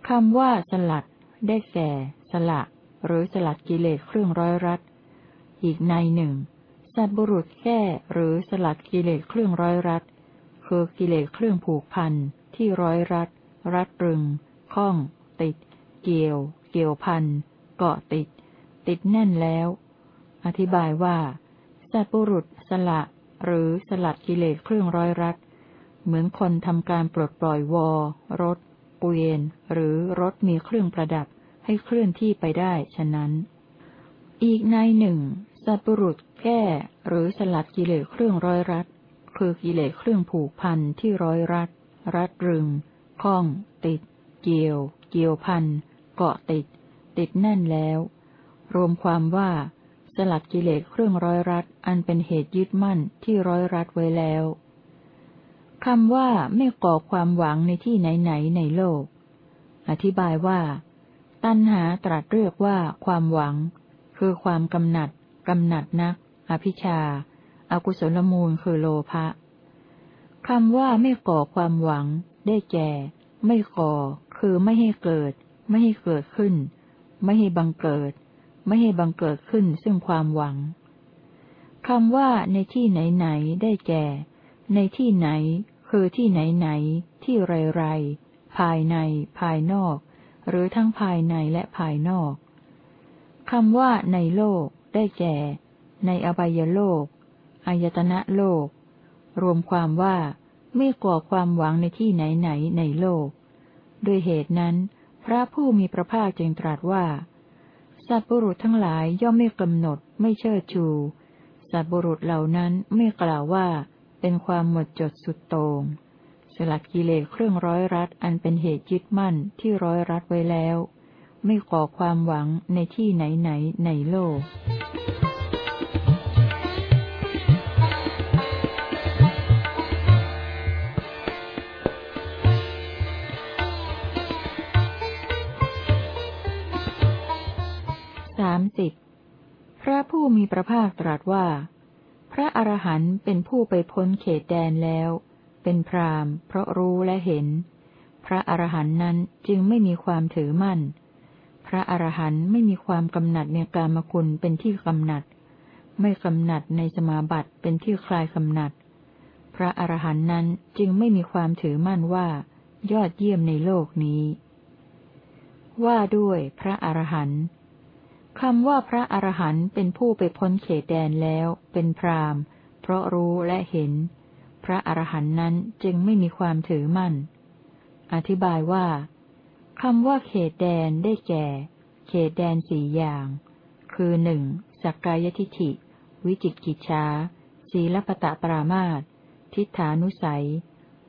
คำว่าสลัด ได้แก่ สละ หรือสลัดกิเลสเครื่องร้อยรัดอีกในหนึ่ง สัตบุรุษแก้หรือสลัดกิเลสเครื่องร้อยรัดคือกิเลสเครื่องผูกพันที่ร้อยรัด รัดรึง ข้อง ติด เกี่ยว เกี่ยวพัน เกาะติด ติดแน่นแล้ว อธิบายว่า สัตบุรุษ สละ หรือสลัดกิเลสเครื่องร้อยรัด เหมือนคนทำการปลดปล่อยวอ รถ เกวียน หรือรถมีเครื่องประดับให้เคลื่อนที่ไปได้ ฉะนั้น อีกในหนึ่ง สัตบุรุษแก้ หรือสลัดกิเลสเครื่องร้อยรัด คือกิเลสเครื่องผูกพันที่ร้อยรัด รัดรึง ข้อง ติด เกี่ยว เกี่ยวพัน เกาะติด ติดแน่นแล้ว รวมความว่า สลัดกิเลสเครื่องร้อยรัด อันเป็นเหตุยึดมั่นที่ร้อยรัดไว้แล้วคำว่าไม่ก่อความหวังในที่ไหนๆในโลก อธิบายว่า ตัณหาตรัสเรียกว่าความหวัง คือความกำหนัด กำหนัดนัก อภิชาอากุศลมูลคือโลภะคำว่าไม่ก่อความหวัง ได้แก่ ไม่ก่อ คือไม่ให้เกิด ไม่ให้เกิดขึ้น ไม่ให้บังเกิด ไม่ให้บังเกิดขึ้นซึ่งความหวังคำว่าในที่ไหนไหนได้แก่ ในที่ไหน คือที่ไหนไหน ที่ไรไรภายใน ภายนอก หรือทั้งภายในและภายนอกคำว่าในโลก ได้แก่ ในอบายโลกอายตนะโลก รวมความว่า ไม่ก่อความหวังในที่ไหนไหนในโลก ด้วยเหตุนั้น พระผู้มีพระภาคจึงตรัสว่า สัตว์บุรุษทั้งหลายย่อมไม่กำหนด ไม่เชิดชู สัตว์บุรุษเหล่านั้นไม่กล่าวว่า เป็นความหมดจดสุดโตง่งสลัดกิเลสเครื่องร้อยรัดอันเป็นเหตุยึดมั่นที่ร้อยรัดไว้แล้ว ไม่ก่อความหวังในที่ไหนไหนในโลกามสิบพระผู้มีพระภาคตรัสว่า พระอรหันต์เป็นผู้ไปพ้นเขตแดนแล้ว เป็นพรามเพราะรู้และเห็น พระอรหันต์นั้นจึงไม่มีความถือมั่น พระอรหันต์ไม่มีความกำหนัดในกามคุณเป็นที่กำหนัด ไม่กำหนัดในสมาบัติเป็นที่คลายกำหนัด พระอรหันต์นั้นจึงไม่มีความถือมั่นว่า ยอดเยี่ยมในโลกนี้ ว่าด้วยพระอรหันต์ คำว่าพระอรหันต์เป็นผู้ไปพ้นเขตแดนแล้ว เป็นพรามเพราะรู้และเห็น พระอรหันต์นั้นจึงไม่มีความถือมั่น อธิบายว่าคำว่าเขตแดนได้แก่ เขตแดนสี่อย่าง คือหนึ่งสักกายทิฐิ วิจิกิจฉาศีลปตะปรามาตทิฏฐานุสัย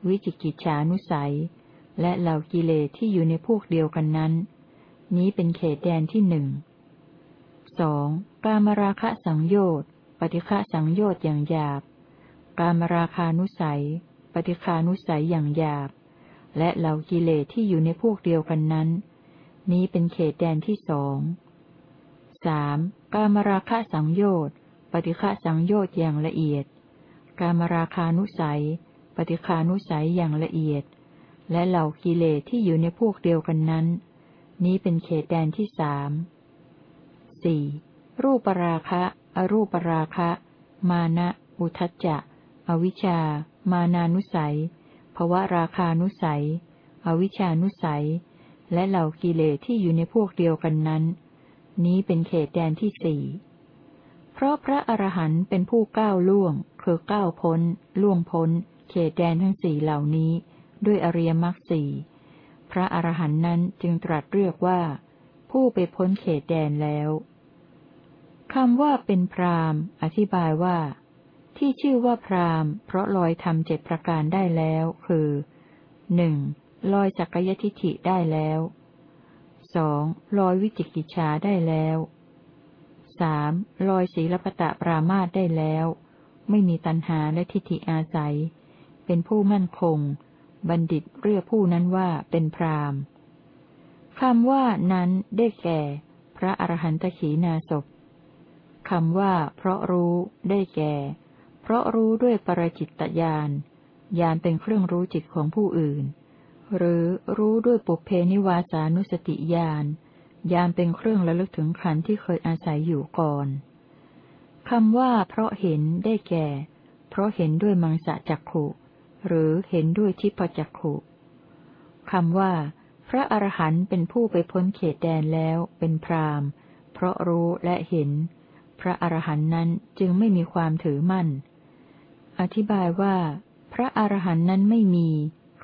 วิจิกิจฉานุสัย และเหล่ากิเลสที่อยู่ในพวกเดียวกันนั้น นี้เป็นเขตแดนที่หนึ่ง สองกามราคะสังโยชน์ ปฏิฆะสังโยชน์อย่างหยาบ กามราคานุสัย ปฏิคานุสัยอย่างหยาบ และเหล่ากิเลสที่อยู่ในพวกเดียวกันนั้น นี้เป็นเขตแดนที่สองสามกามราคะสังโยชน์ ปฏิฆะสังโยชน์อย่างละเอียด การมราคานุสัย ปฏิคานุสัยอย่างละเอียด และเหล่ากิเลสที่อยู่ในพวกเดียวกันนั้น นี้เป็นเขตแดนที่สาม สี่รูปราคะ อรูปราคะ มานะ อุทจจะ อวิชา มานานุสัย ภวราคานุสัย อวิชานุสัย และเหล่ากิเลสที่อยู่ในพวกเดียวกันนั้น นี้เป็นเขตแดนที่สี่ เพราะพระอรหันต์เป็นผู้ก้าวล่วง คือก้าวพ้น ล่วงพ้น เขตแดนทั้งสี่เหล่านี้ ด้วยอริยมรรคสี่ พระอรหันต์นั้นจึงตรัสเรียกว่า ผู้ไปพ้นเขตแดนแล้ว คำว่าเป็นพรามอธิบายว่า ที่ชื่อว่าพรามเพราะลอยทำเจ็ดประการได้แล้ว คือหนึ่งลอยจักยทิฐิได้แล้วสองลอยวิจิกิจชาได้แล้วสามลอยศีลปตะปรามาตได้แล้ว ไม่มีตัณหาและทิฏฐิอาศัย เป็นผู้มั่นคง บัณฑิตเรียกผู้นั้นว่าเป็นพรามคำว่านั้นได้แก่ พระอรหันตขีนาศพ คำว่า เพราะรู้ได้แก่ เพราะรู้ด้วยปรจิตตญาณญาณเป็นเครื่องรู้จิตของผู้อื่น หรือรู้ด้วยปุเพนิวาสานุสติญาณญาณเป็นเครื่องระลึกถึงขันที่เคยอาศัยอยู่ก่อนคำว่า เพราะเห็นได้แก่ เพราะเห็นด้วยมังสะจักขุหรือเห็นด้วยทิพจักขุคำว่า พระอรหันต์เป็นผู้ไปพ้นเขตแดนแล้วเป็นพรามเพราะรู้และเห็น พระอรหันต์นั้นจึงไม่มีความถือมั่น อธิบายว่า พระอรหันต์นั้นไม่มี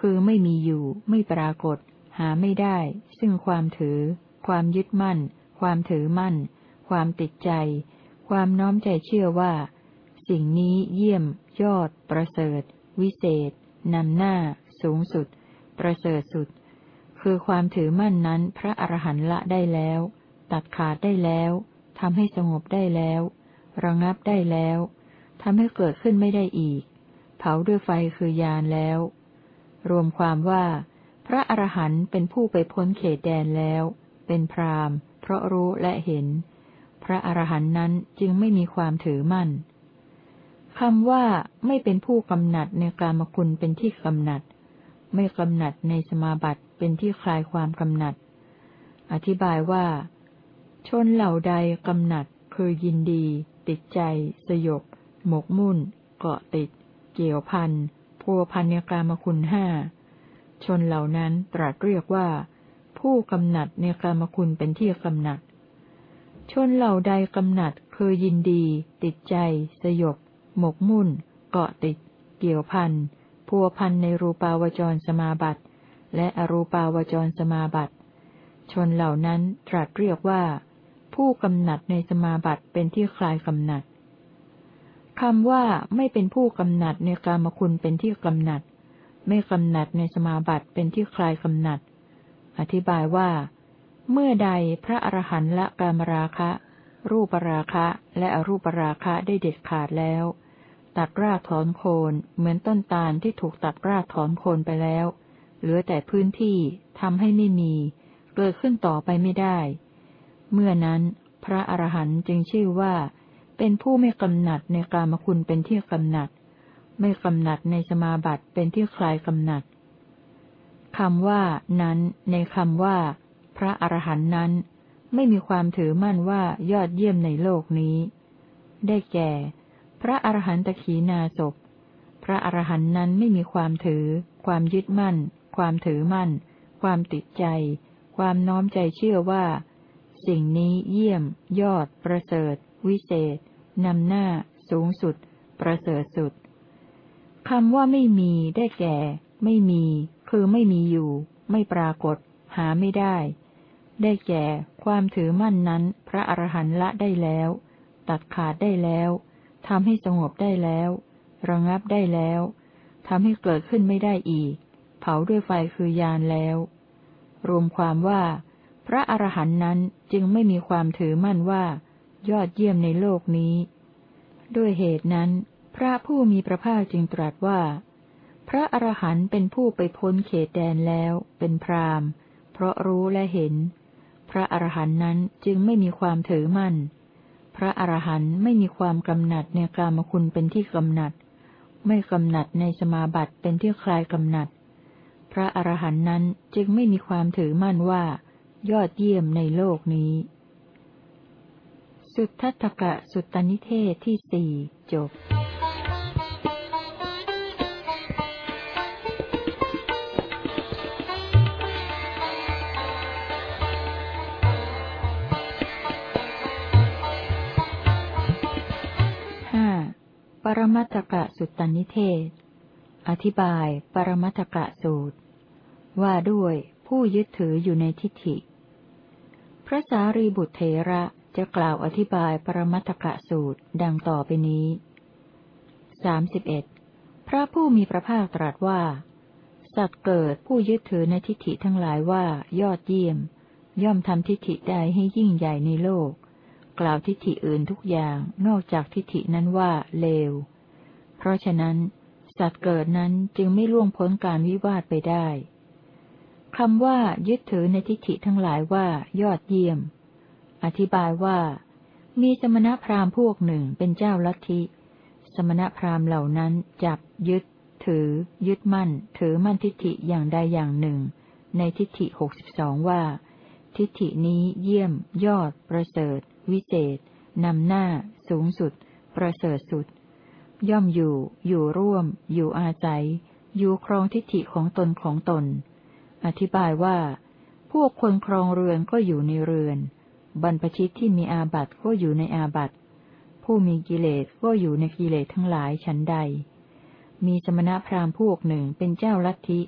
คือไม่มีอยู่ ไม่ปรากฏ หาไม่ได้ ซึ่งความถือ ความยึดมั่น ความถือมั่น ความติดใจ ความน้อมใจเชื่อว่า สิ่งนี้เยี่ยม ยอด ประเสริฐ วิเศษนำหน้า สูงสุด ประเสริฐสุด คือความถือมั่นนั้นพระอรหันต์ละได้แล้ว ตัดขาดได้แล้ว ทำให้สงบได้แล้ว ระงับได้แล้วทำให้เกิดขึ้นไม่ได้อีก เผาด้วยไฟคือยานแล้ว รวมความว่า พระอรหันต์เป็นผู้ไปพ้นเขตแดนแล้ว เป็นพรามเพราะรู้และเห็น พระอรหันต์นั้นจึงไม่มีความถือมั่นคำว่าไม่เป็นผู้กำหนัดในกามคุณเป็นที่กำหนัด ไม่กำหนัดในสมาบัติเป็นที่คลายความกำหนัด อธิบายว่า ชนเหล่าใดกำหนัด คือยินดี ติดใจ สยบ หมกมุ่น เกาะติด เกี่ยวพันพัวพันในกามคุณห้า ชนเหล่านั้นตรัสเรียกว่า ผู้กำหนัดในกามคุณเป็นที่กำหนัด ชนเหล่าใดกำหนัด คือยินดี ติดใจ สยบ หมกมุ่น เกาะติด เกี่ยวพันพัวพันในรูปาวจรสมาบัติ และอรูปาวจรสมาบัติ ชนเหล่านั้นตรัสเรียกว่า ผู้กำหนัดในสมาบัติเป็นที่คลายกำหนัดคำว่าไม่เป็นผู้กำหนัดในกามคุณเป็นที่กำหนัด ไม่กำหนัดในสมาบัติเป็นที่คลายกำหนัด อธิบายว่า เมื่อใดพระอรหันต์ละกามราคะ รูปราคะและอรูปราคะได้เด็ดขาดแล้ว ตัดรากถอนโคนเหมือนต้นตาลที่ถูกตัดรากถอนโคนไปแล้ว เหลือแต่พื้นที่ทำให้ไม่มี เกิดขึ้นต่อไปไม่ได้ เมื่อนั้น พระอรหันต์จึงชื่อว่า เป็นผู้ไม่กำหนัดในกามคุณเป็นที่กำหนัด ไม่กำหนัดในสมาบัติเป็นที่คลายกำหนัดคำว่า นั้น ในคำว่า พระอรหันต์นั้น ไม่มีความถือมั่นว่ายอดเยี่ยมในโลกนี้ ได้แก่ พระอรหันตขีนาศพพระอรหันต์นั้นไม่มีความถือ ความยึดมั่น ความถือมั่น ความติดใจ ความน้อมใจเชื่อว่า สิ่งนี้เยี่ยม ยอด ประเสริฐ วิเศษนำหน้า สูงสุด ประเสริฐสุดคำว่าไม่มีได้แก่ ไม่มี คือไม่มีอยู่ ไม่ปรากฏ หาไม่ได้ ได้แก่ ความถือมั่นนั้น พระอรหันต์ละได้แล้ว ตัดขาดได้แล้วทำให้สงบได้แล้ว ระงับได้แล้วทำให้เกิดขึ้นไม่ได้อีก เผาด้วยไฟคือยานแล้ว รวมความว่า พระอรหันต์นั้นจึงไม่มีความถือมั่นว่า ยอดเยี่ยมในโลกนี้ ด้วยเหตุนั้น พระผู้มีพระภาคจึงตรัสว่า พระอรหันต์เป็นผู้ไปพ้นเขตแดนแล้ว เป็นพรามเพราะรู้และเห็น พระอรหันต์นั้นจึงไม่มีความถือมั่น พระอรหันต์ไม่มีความกำหนัดในกามคุณเป็นที่กำหนัด ไม่กำหนัดในสมาบัติเป็นที่คลายกำหนัด พระอรหันต์นั้นจึงไม่มีความถือมั่นว่า ยอดเยี่ยมในโลกนี้ สุทธัตกะสุตตนิเทศที่สี่จบปรมัตกะสุตตนิเทศ อธิบาย ปรมัตกะสูตร ว่าด้วยผู้ยึดถืออยู่ในทิฏฐิ พระสารีบุตรเถระจะกล่าวอธิบายปรมัตกะสูตรดังต่อไปนี้สาสิบเอ็ดพระผู้มีพระภาคตรัสว่า สัตว์เกิดผู้ยึดถือในทิฏฐิทั้งหลายว่ายอดเยี่ยม ย่อมทำทิฏฐิใดให้ยิ่งใหญ่ในโลก กล่าวทิฏฐิอื่นทุกอย่างนอกจากทิฏฐินั้นว่าเลว เพราะฉะนั้น สัตว์เกิดนั้นจึงไม่ล่วงพ้นการวิวาทไปได้ คำว่ายึดถือในทิฏฐิทั้งหลายว่า ยอดเยี่ยม อธิบายว่า มีสมณพราหมณ์พวกหนึ่งเป็นเจ้าลัทธิ สมณพราหมณ์เหล่านั้นจับยึด ถือ ยึดมั่น ถือมั่นทิฏฐิอย่างใดอย่างหนึ่ง ในทิฏฐิหกสิบสองว่า ทิฏฐินี้เยี่ยม ยอด ประเสริฐ วิเศษนำหน้า สูงสุด ประเสริฐสุด ย่อมอยู่ อยู่ร่วม อยู่อาศัย อยู่ครองทิฏฐิของตนของตน อธิบายว่า พวกคนครองเรือนก็อยู่ในเรือน บรรพชิตที่มีอาบัติก็อยู่ในอาบัติ ผู้มีกิเลสก็อยู่ในกิเลสทั้งหลายชั้นใด มีสมณพราหมณ์พวกหนึ่งเป็นเจ้าลัทธิ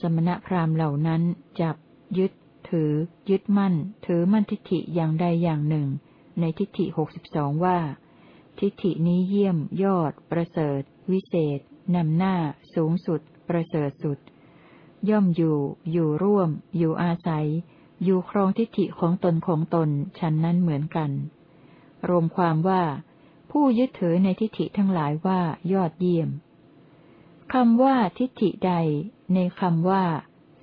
สมณพราหมณ์เหล่านั้นจับ ยึด ถือ ยึดมั่น ถือมั่นทิฏฐิอย่างใดอย่างหนึ่ง ในทิฏฐิหกสิบสองว่า ทิฏฐินี้เยี่ยม ยอด ประเสริฐ วิเศษนำหน้า สูงสุด ประเสริฐสุด ย่อมอยู่ อยู่ร่วม อยู่อาศัย อยู่ครองทิฏฐิของตนของตนฉันนั้นเหมือนกัน รวมความว่า ผู้ยึดถือในทิฏฐิทั้งหลายว่ายอดเยี่ยมคำว่าทิฏฐิใด ในคำว่า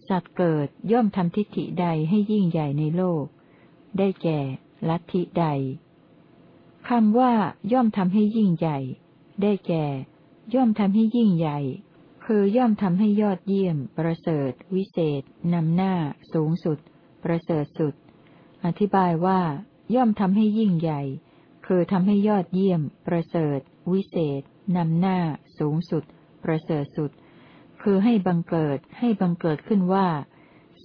สัตว์เกิดย่อมทำทิฏฐิใดให้ยิ่งใหญ่ในโลก ได้แก่ ลัทธิใดคำว่าย่อมทำให้ยิ่งใหญ่ ได้แก่ ย่อมทำให้ยิ่งใหญ่ คือย่อมทำให้ยอดเยี่ยม ประเสริฐ วิเศษนำหน้า สูงสุด ประเสริฐสุด อธิบายว่า ย่อมทำให้ยิ่งใหญ่ คือทำให้ยอดเยี่ยม ประเสริฐ วิเศษนำหน้า สูงสุด ประเสริฐสุด คือให้บังเกิดให้บังเกิดขึ้นว่า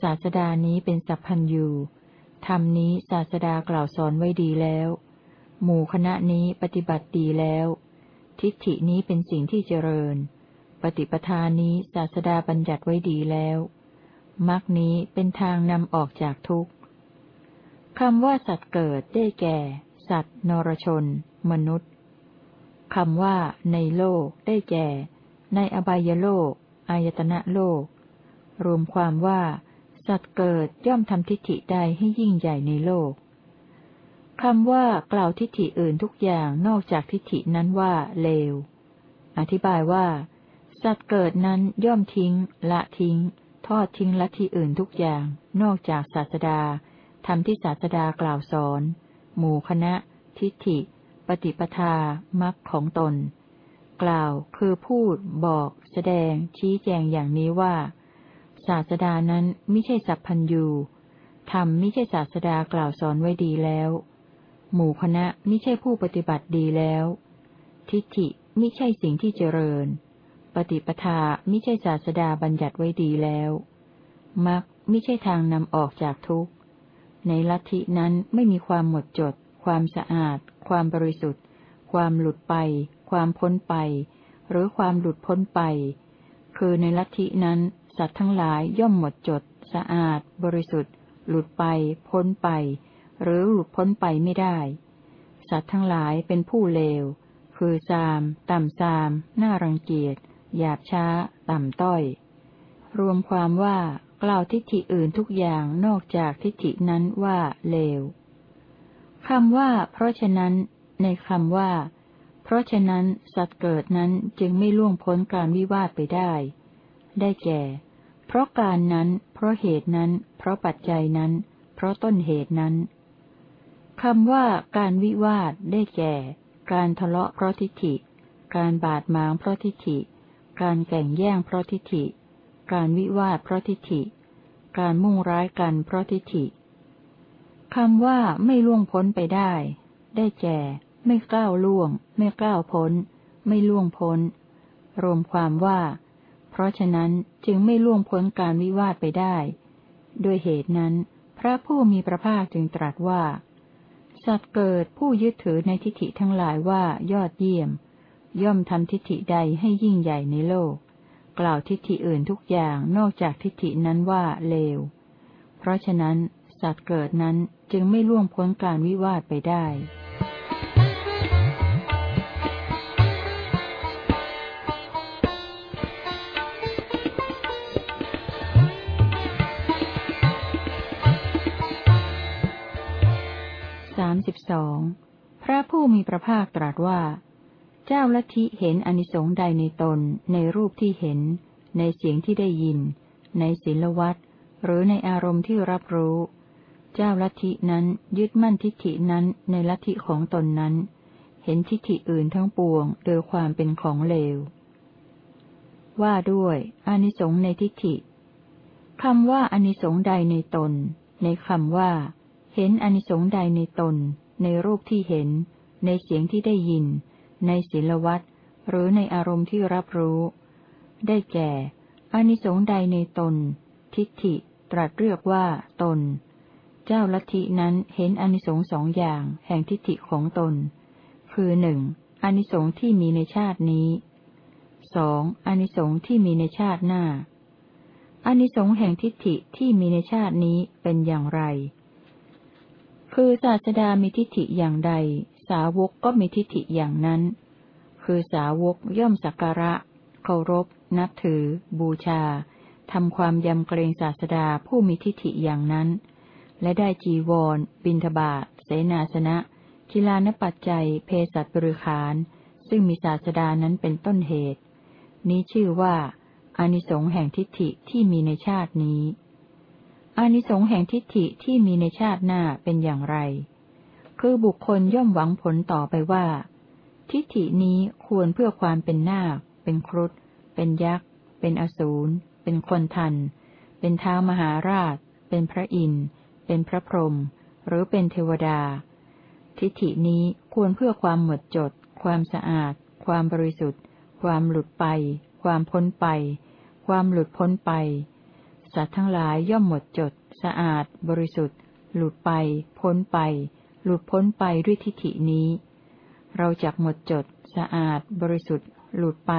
ศาสดานี้เป็นสัพพัญยูธรรมนี้ศาสดากล่าวสอนไว้ดีแล้ว หมู่คณะนี้ปฏิบัติดีแล้ว ทิฏฐินี้เป็นสิ่งที่เจริญ ปฏิปทานี้ศาสดาบัญญัติไว้ดีแล้วมรรคนี้เป็นทางนำออกจากทุกข์คำว่าสัตว์เกิดได้แก่ สัตว์ นรชน มนุษย์คำว่า ในโลกได้แก่ ในอบายโลกอายตนะโลก รวมความว่า สัตว์เกิดย่อมทำทิฏฐิใดให้ยิ่งใหญ่ในโลกคำว่ากล่าวทิฏฐิอื่นทุกอย่างนอกจากทิฏฐินั้นว่าเลว อธิบายว่า สัตว์เกิดนั้นย่อมทิ้ง ละทิ้ง ทอดทิ้งละที่อื่นทุกอย่าง นอกจากศาสดาทำที่ศาสดากล่าวสอน หมู่คณะ ทิฏฐิ ปฏิปทามรรคของตน กล่าวคือพูด บอก แสดง ชี้แจงอย่างนี้ว่า ศาสดานั้นไม่ใช่สัพพัญยูธรรมไม่ใช่ศาสดากล่าวสอนไว้ดีแล้ว หมู่คณะไม่ใช่ผู้ปฏิบัติดีแล้ว ทิฏฐิไม่ใช่สิ่งที่เจริญ ปฏิปทาไม่ใช่ศาสดาบัญญัติไว้ดีแล้วมรรคไม่ใช่ทางนำออกจากทุกข์ ในลัทธินั้นไม่มีความหมดจด ความสะอาด ความบริสุทธิ์ ความหลุดไป ความพ้นไป หรือความหลุดพ้นไป คือในลัทธินั้น สัตว์ทั้งหลายย่อมหมดจด สะอาด บริสุทธิ์ หลุดไป พ้นไป หรือหลุดพ้นไปไม่ได้ สัตว์ทั้งหลายเป็นผู้เลว คือซาม ต่ำซาม น่ารังเกียจ หยาบช้า ต่ำต้อย รวมความว่ากล่าวทิฏฐิอื่นทุกอย่างนอกจากทิฏฐินั้นว่าเลวคำว่า เพราะฉะนั้น ในคำว่า เพราะฉะนั้นสัตว์เกิดนั้นจึงไม่ล่วงพ้นการวิวาทไปได้ ได้แก่ เพราะการนั้น เพราะเหตุนั้น เพราะปัจจัยนั้น เพราะต้นเหตุนั้นคำว่า การวิวาทได้แก่ การทะเลาะเพราะทิฏฐิ การบาดหมางเพราะทิฏฐิ การแก่งแย่งเพราะทิฏฐิ การวิวาทเพราะทิฏฐิ การมุ่งร้ายกันเพราะทิฏฐิคำว่าไม่ล่วงพ้นไปได้ ได้แก่ ไม่ก้าวล่วง ไม่ก้าวพ้น ไม่ล่วงพ้น รวมความว่า เพราะฉะนั้นจึงไม่ล่วงพ้นการวิวาทไปได้ ด้วยเหตุนั้น พระผู้มีพระภาคจึงตรัสว่า สัตว์เกิดผู้ยึดถือในทิฏฐิทั้งหลายว่ายอดเยี่ยม ย่อมทำทิฏฐิใดให้ยิ่งใหญ่ในโลก กล่าวทิฏฐิอื่นทุกอย่างนอกจากทิฏฐินั้นว่าเลว เพราะฉะนั้น สัตว์เกิดนั้นจึงไม่ล่วงพ้นการวิวาทไปได้ามสิบสองพระผู้มีพระภาคตรัสว่า เจ้าลัทธิเห็นอนิสงส์ใดในตน ในรูปที่เห็น ในเสียงที่ได้ยิน ในศีลวัตหรือในอารมณ์ที่รับรู้ เจ้าลัทธินั้นยึดมั่นทิฏฐินั้นในลัทธิของตนนั้น เห็นทิฏฐิอื่นทั้งปวง โดยความเป็นของเลว ว่าด้วยอนิสงส์ในทิฏฐิคำว่าอนิสงส์ใดในตน ในคำว่า เห็นอนิสงส์ใดในตน ในรูปที่เห็น ในเสียงที่ได้ยิน ในศิลวัตหรือในอารมณ์ที่รับรู้ ได้แก่ อนิสงส์ใดในตน ทิฏฐิ ตรัสเรียกว่า ตน เจ้าลัทธินั้นเห็นอนิสงส์สองอย่าง แห่งทิฏฐิของตน คือหนึ่งอนิสงส์ที่มีในชาตินี้สองอนิสงส์ที่มีในชาติหน้าอนิสงส์แห่งทิฏฐิที่มีในชาตินี้เป็นอย่างไร คือศาสดามีทิฏฐิอย่างใด สาวกก็มีทิฏฐิอย่างนั้น คือสาวกย่อมสักการะ เคารพ นับถือ บูชาทำความยำเกรงศาสดาผู้มีทิฏฐิอย่างนั้น และได้จีวร บินทบาทเสนาสนะกิลานปัจจัย เพศัตบริขาร ซึ่งมีศาสดานั้นเป็นต้นเหตุ นี้ชื่อว่า อานิสงส์แห่งทิฏฐิที่มีในชาตินี้ อานิสงส์แห่งทิฏฐิที่มีในชาติหน้าเป็นอย่างไร คือบุคคลย่อมหวังผลต่อไปว่า ทิฏฐินี้ควรเพื่อความเป็นนาค เป็นครุฑ เป็นยักษ์ เป็นอสูร เป็นคนทัน เป็นเท้ามหาราช เป็นพระอินทร์ เป็นพระพรหม หรือเป็นเทวดา ทิฏฐินี้ควรเพื่อความหมดจด ความสะอาด ความบริสุทธิ์ ความหลุดไป ความพ้นไป ความหลุดพ้นไป สัตว์ทั้งหลายย่อมหมดจด สะอาด บริสุทธิ์ หลุดไป พ้นไป หลุดพ้นไปด้วยทิฏฐินี้ เราจักหมดจด สะอาด บริสุทธิ์ หลุดไป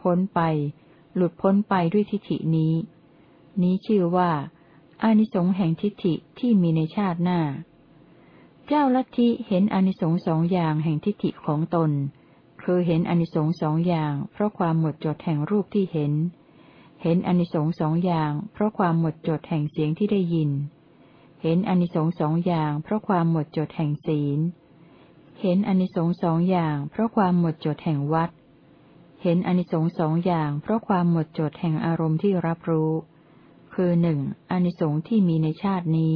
พ้นไป หลุดพ้นไปด้วยทิฏฐินี้ นี้ชื่อว่า อานิสงส์แห่งทิฏฐิที่มีในชาติหน้า เจ้าลัทธิเห็นอานิสงส์สองอย่างแห่งทิฏฐิของตน คือเห็นอานิสงส์สองอย่าง เพราะความหมดจดแห่งรูปที่เห็น เห็นอนิสงส์สองอย่าง เพราะความหมดจดแห่งเสียงที่ได้ยิน เห็นอนิสงสองอย่าง เพราะความหมดจดแห่งศีล เห็นอนิสงสองอย่าง เพราะความหมดจดแห่งวัด เห็นอนิสงสองอย่าง เพราะความหมดจดแห่งอารมณ์ที่รับรู้ คือหนึ่งอนิสงที่มีในชาตินี้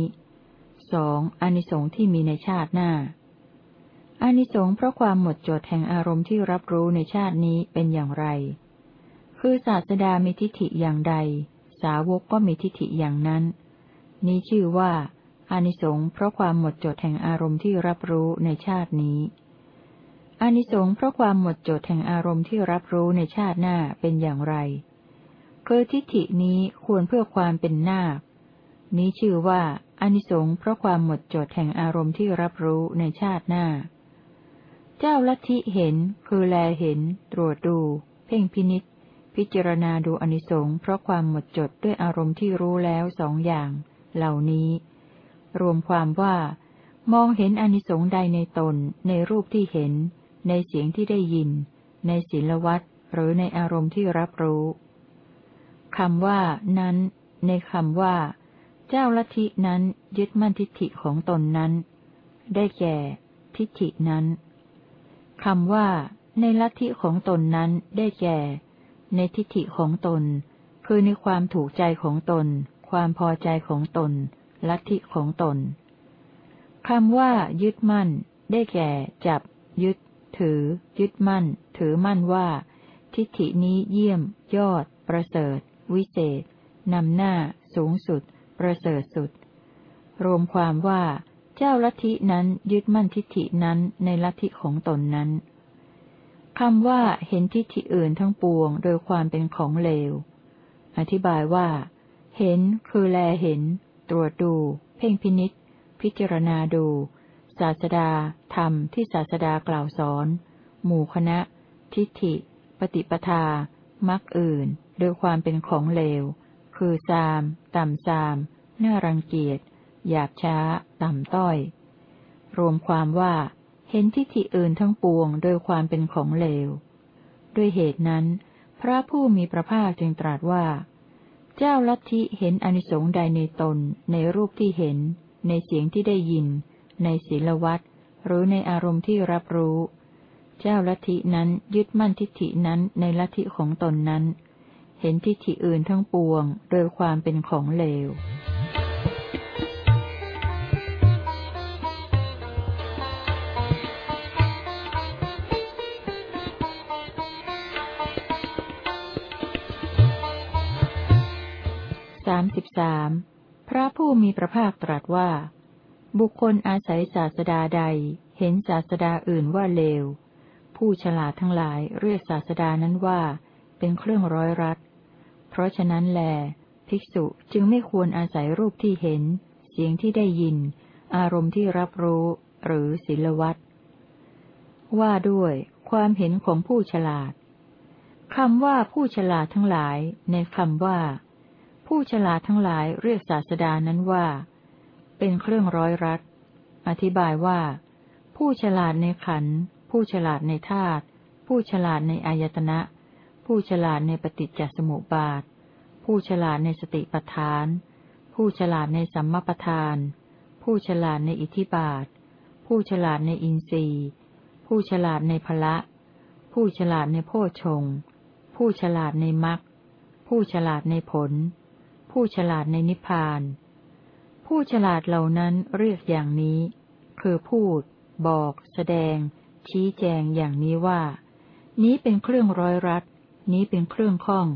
สองอนิสงที่มีในชาติหน้าอนิสงส์เพราะความหมดจดแห่งอารมณ์ที่รับรู้ในชาตินี้เป็นอย่างไร คือศาสดามีทิฏฐิอย่างใด สาวกก็มีทิฏฐิอย่างนั้น นี้ชื่อว่า อานิสงส์เพราะความหมดจดแห่งอารมณ์ที่รับรู้ในชาตินี้อานิสงส์เพราะความหมดจดแห่งอารมณ์ที่รับรู้ในชาติหน้าเป็นอย่างไร คือทิฏฐินี้ควรเพื่อความเป็นนาค นี้ชื่อว่าอานิสงส์เพราะความหมดจดแห่งอารมณ์ที่รับรู้ในชาติหน้า เจ้าลัทธิเห็น คือแลเห็น ตรวจดู เพ่งพินิษพิจารณาดูอนิสงส์เพราะความหมดจดด้วยอารมณ์ที่รู้แล้วสองอย่าง เหล่านี้ รวมความว่า มองเห็นอนิสงส์ใดในตน ในรูปที่เห็น ในเสียงที่ได้ยิน ในศีลวัตหรือในอารมณ์ที่รับรู้คำว่า นั้น ในคำว่า เจ้าลัทธินั้นยึดมั่นทิฏฐิของตนนั้น ได้แก่ ทิฏฐินั้นคำว่า ในลัทธิของตนนั้นได้แก่ ในทิฏฐิของตน คือในความถูกใจของตน ความพอใจของตน ลัทธิของตนคำว่ายึดมั่น ได้แก่ จับ ยึด ถือ ยึดมั่น ถือมั่นว่า ทิฏฐินี้เยี่ยม ยอด ประเสริฐ วิเศษนำหน้า สูงสุด ประเสริฐสุด รวมความว่า เจ้าลัทธินั้นยึดมั่นทิฏฐินั้นในลัทธิของตนนั้นคำว่าเห็นทิฏฐิอื่นทั้งปวงโดยความเป็นของเลว อธิบายว่า เห็นคือแลเห็น ตรวจดู เพ่งพินิษพิจารณาดู ศาสดา ธรรมที่ศาสดากล่าวสอน หมู่คณะ ทิฏฐิ ปฏิปทา มักอื่น โดยความเป็นของเลว คือซาม ต่ำซาม น่ารังเกียจ หยาบช้า ต่ำต้อย รวมความว่า เห็นทิฏฐิอื่นทั้งปวงโดยความเป็นของเลว ด้วยเหตุนั้น พระผู้มีพระภาคจึงตรัสว่า เจ้าลัทธิเห็นอนิสงส์ใดในตน ในรูปที่เห็น ในเสียงที่ได้ยิน ในศีลวัตหรือในอารมณ์ที่รับรู้ เจ้าลัทธินั้นยึดมั่นทิฏฐินั้นในลัทธิของตนนั้น เห็นทิฏฐิอื่นทั้งปวง โดยความเป็นของเลว สิบสามพระผู้มีพระภาคตรัสว่า บุคคลอาศัยศาสดาใด เห็นศาสดาอื่นว่าเลว ผู้ฉลาดทั้งหลายเรียกศาสดานั้นว่า เป็นเครื่องร้อยรัด เพราะฉะนั้นแล ภิกษุจึงไม่ควรอาศัยรูปที่เห็น เสียงที่ได้ยิน อารมณ์ที่รับรู้ หรือศิลวัตว่าด้วย ความเห็นของผู้ฉลาดคำว่าผู้ฉลาดทั้งหลาย ในคำว่า ผู้ฉลาดทั้งหลายเรียกศาสดานั้นว่า เป็นเครื่องร้อยรัด อธิบายว่า ผู้ฉลาดในขัน ผู้ฉลาดในธาตุ ผู้ฉลาดในอายตนะ ผู้ฉลาดในปฏิจจสมุปบาท ผู้ฉลาดในสติปัฏฐาน ผู้ฉลาดในสัมมาปัฏฐาน ผู้ฉลาดในอิทธิบาท ผู้ฉลาดในอินทรีย์ ผู้ฉลาดในพละ ผู้ฉลาดในโพชงผู้ฉลาดในมรรคผู้ฉลาดในผล ผู้ฉลาดในนิพพาน ผู้ฉลาดเหล่านั้นเรียกอย่างนี้ คือพูด บอก แสดง ชี้แจงอย่างนี้ว่า นี้เป็นเครื่องร้อยรัด นี้เป็นเครื่องข้อง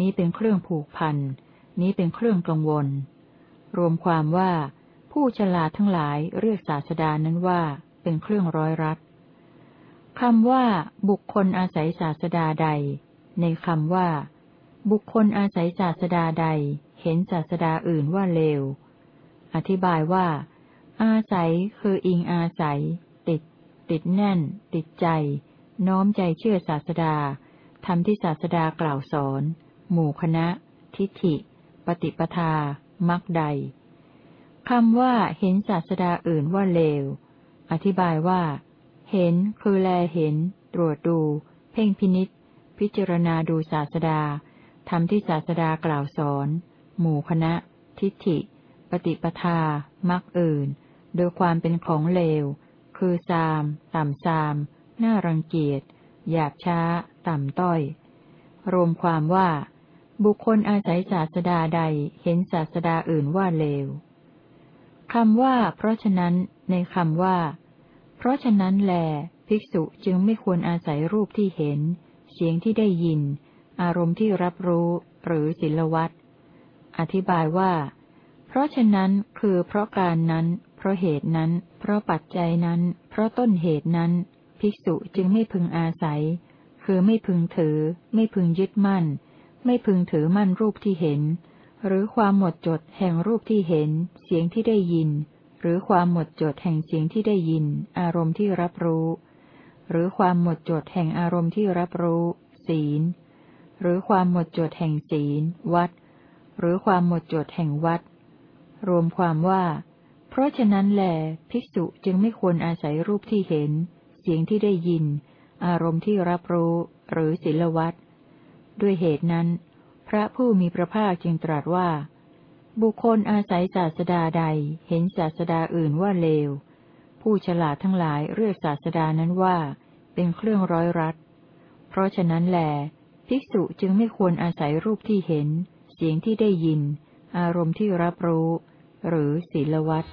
นี้เป็นเครื่องผูกพัน นี้เป็นเครื่องกังวล รวมความว่า ผู้ฉลาดทั้งหลายเรียกศาสดานั้นว่า เป็นเครื่องร้อยรัดคำว่า บุคคลอาศัยศาสดาใด ในคำว่า บุคคลอาศัยศาสดาใด ห็นศาสดาอื่นว่าเลว อธิบายว่า อาศัยคืออิงอาศัย ติด ติดแน่น ติดใจ น้อมใจเชื่อศาสดาทำที่ศาสดากล่าวสอน หมู่คณะ ทิฏฐิ ปฏิปทา มักใดคำว่าเห็นศาสดาอื่นว่าเลว อธิบายว่า เห็นคือแลเห็น ตรวจดู เพ่งพินิษพิจารณาดูศาสดาทำที่ศาสดากล่าวสอน หมู่คณะ ทิฏฐิ ปฏิปทา มักอื่น โดยความเป็นของเลว คือซาม ต่ำซาม น่ารังเกียจ หยาบช้า ต่ำต้อย รวมความว่า บุคคลอาศัยศาสดาใดเห็นศาสดาอื่นว่าเลวคำว่า เพราะฉะนั้น ในคำว่า เพราะฉะนั้นแล ภิกษุจึงไม่ควรอาศัยรูปที่เห็น เสียงที่ได้ยิน อารมณ์ที่รับรู้ หรือศิลวัตร อธิบายว่า เพราะฉะนั้นคือเพราะการนั้น เพราะเหตุนั้น เพราะปัจจัยนั้น เพราะต้นเหตุนั้น ภิกษุจึงไม่พึงอาศัย คือไม่พึงถือ ไม่พึงยึดมั่น ไม่พึงถือมั่นรูปที่เห็น หรือความหมดจดแห่งรูปที่เห็น เสียงที่ได้ยิน หรือความหมดจดแห่งเสียงที่ได้ยิน อารมณ์ที่รับรู้ หรือความหมดจดแห่งอารมณ์ที่รับรู้ ศีล หรือความหมดจดแห่งศีล วัด หรือความหมดจดแห่งวัด รวมความว่า เพราะฉะนั้นแล ภิกษุจึงไม่ควรอาศัยรูปที่เห็น เสียงที่ได้ยิน อารมณ์ที่รับรู้ หรือศิลวัตด้วยเหตุนั้น พระผู้มีพระภาคจึงตรัสว่า บุคคลอาศัยศาสดาใด เห็นศาสดาอื่นว่าเลว ผู้ฉลาดทั้งหลายเรียกศาสดานั้นว่า เป็นเครื่องร้อยรัด เพราะฉะนั้นแล ภิกษุจึงไม่ควรอาศัยรูปที่เห็น เสียงที่ได้ยิน อารมณ์ที่รับรู้ หรือศีลวัตร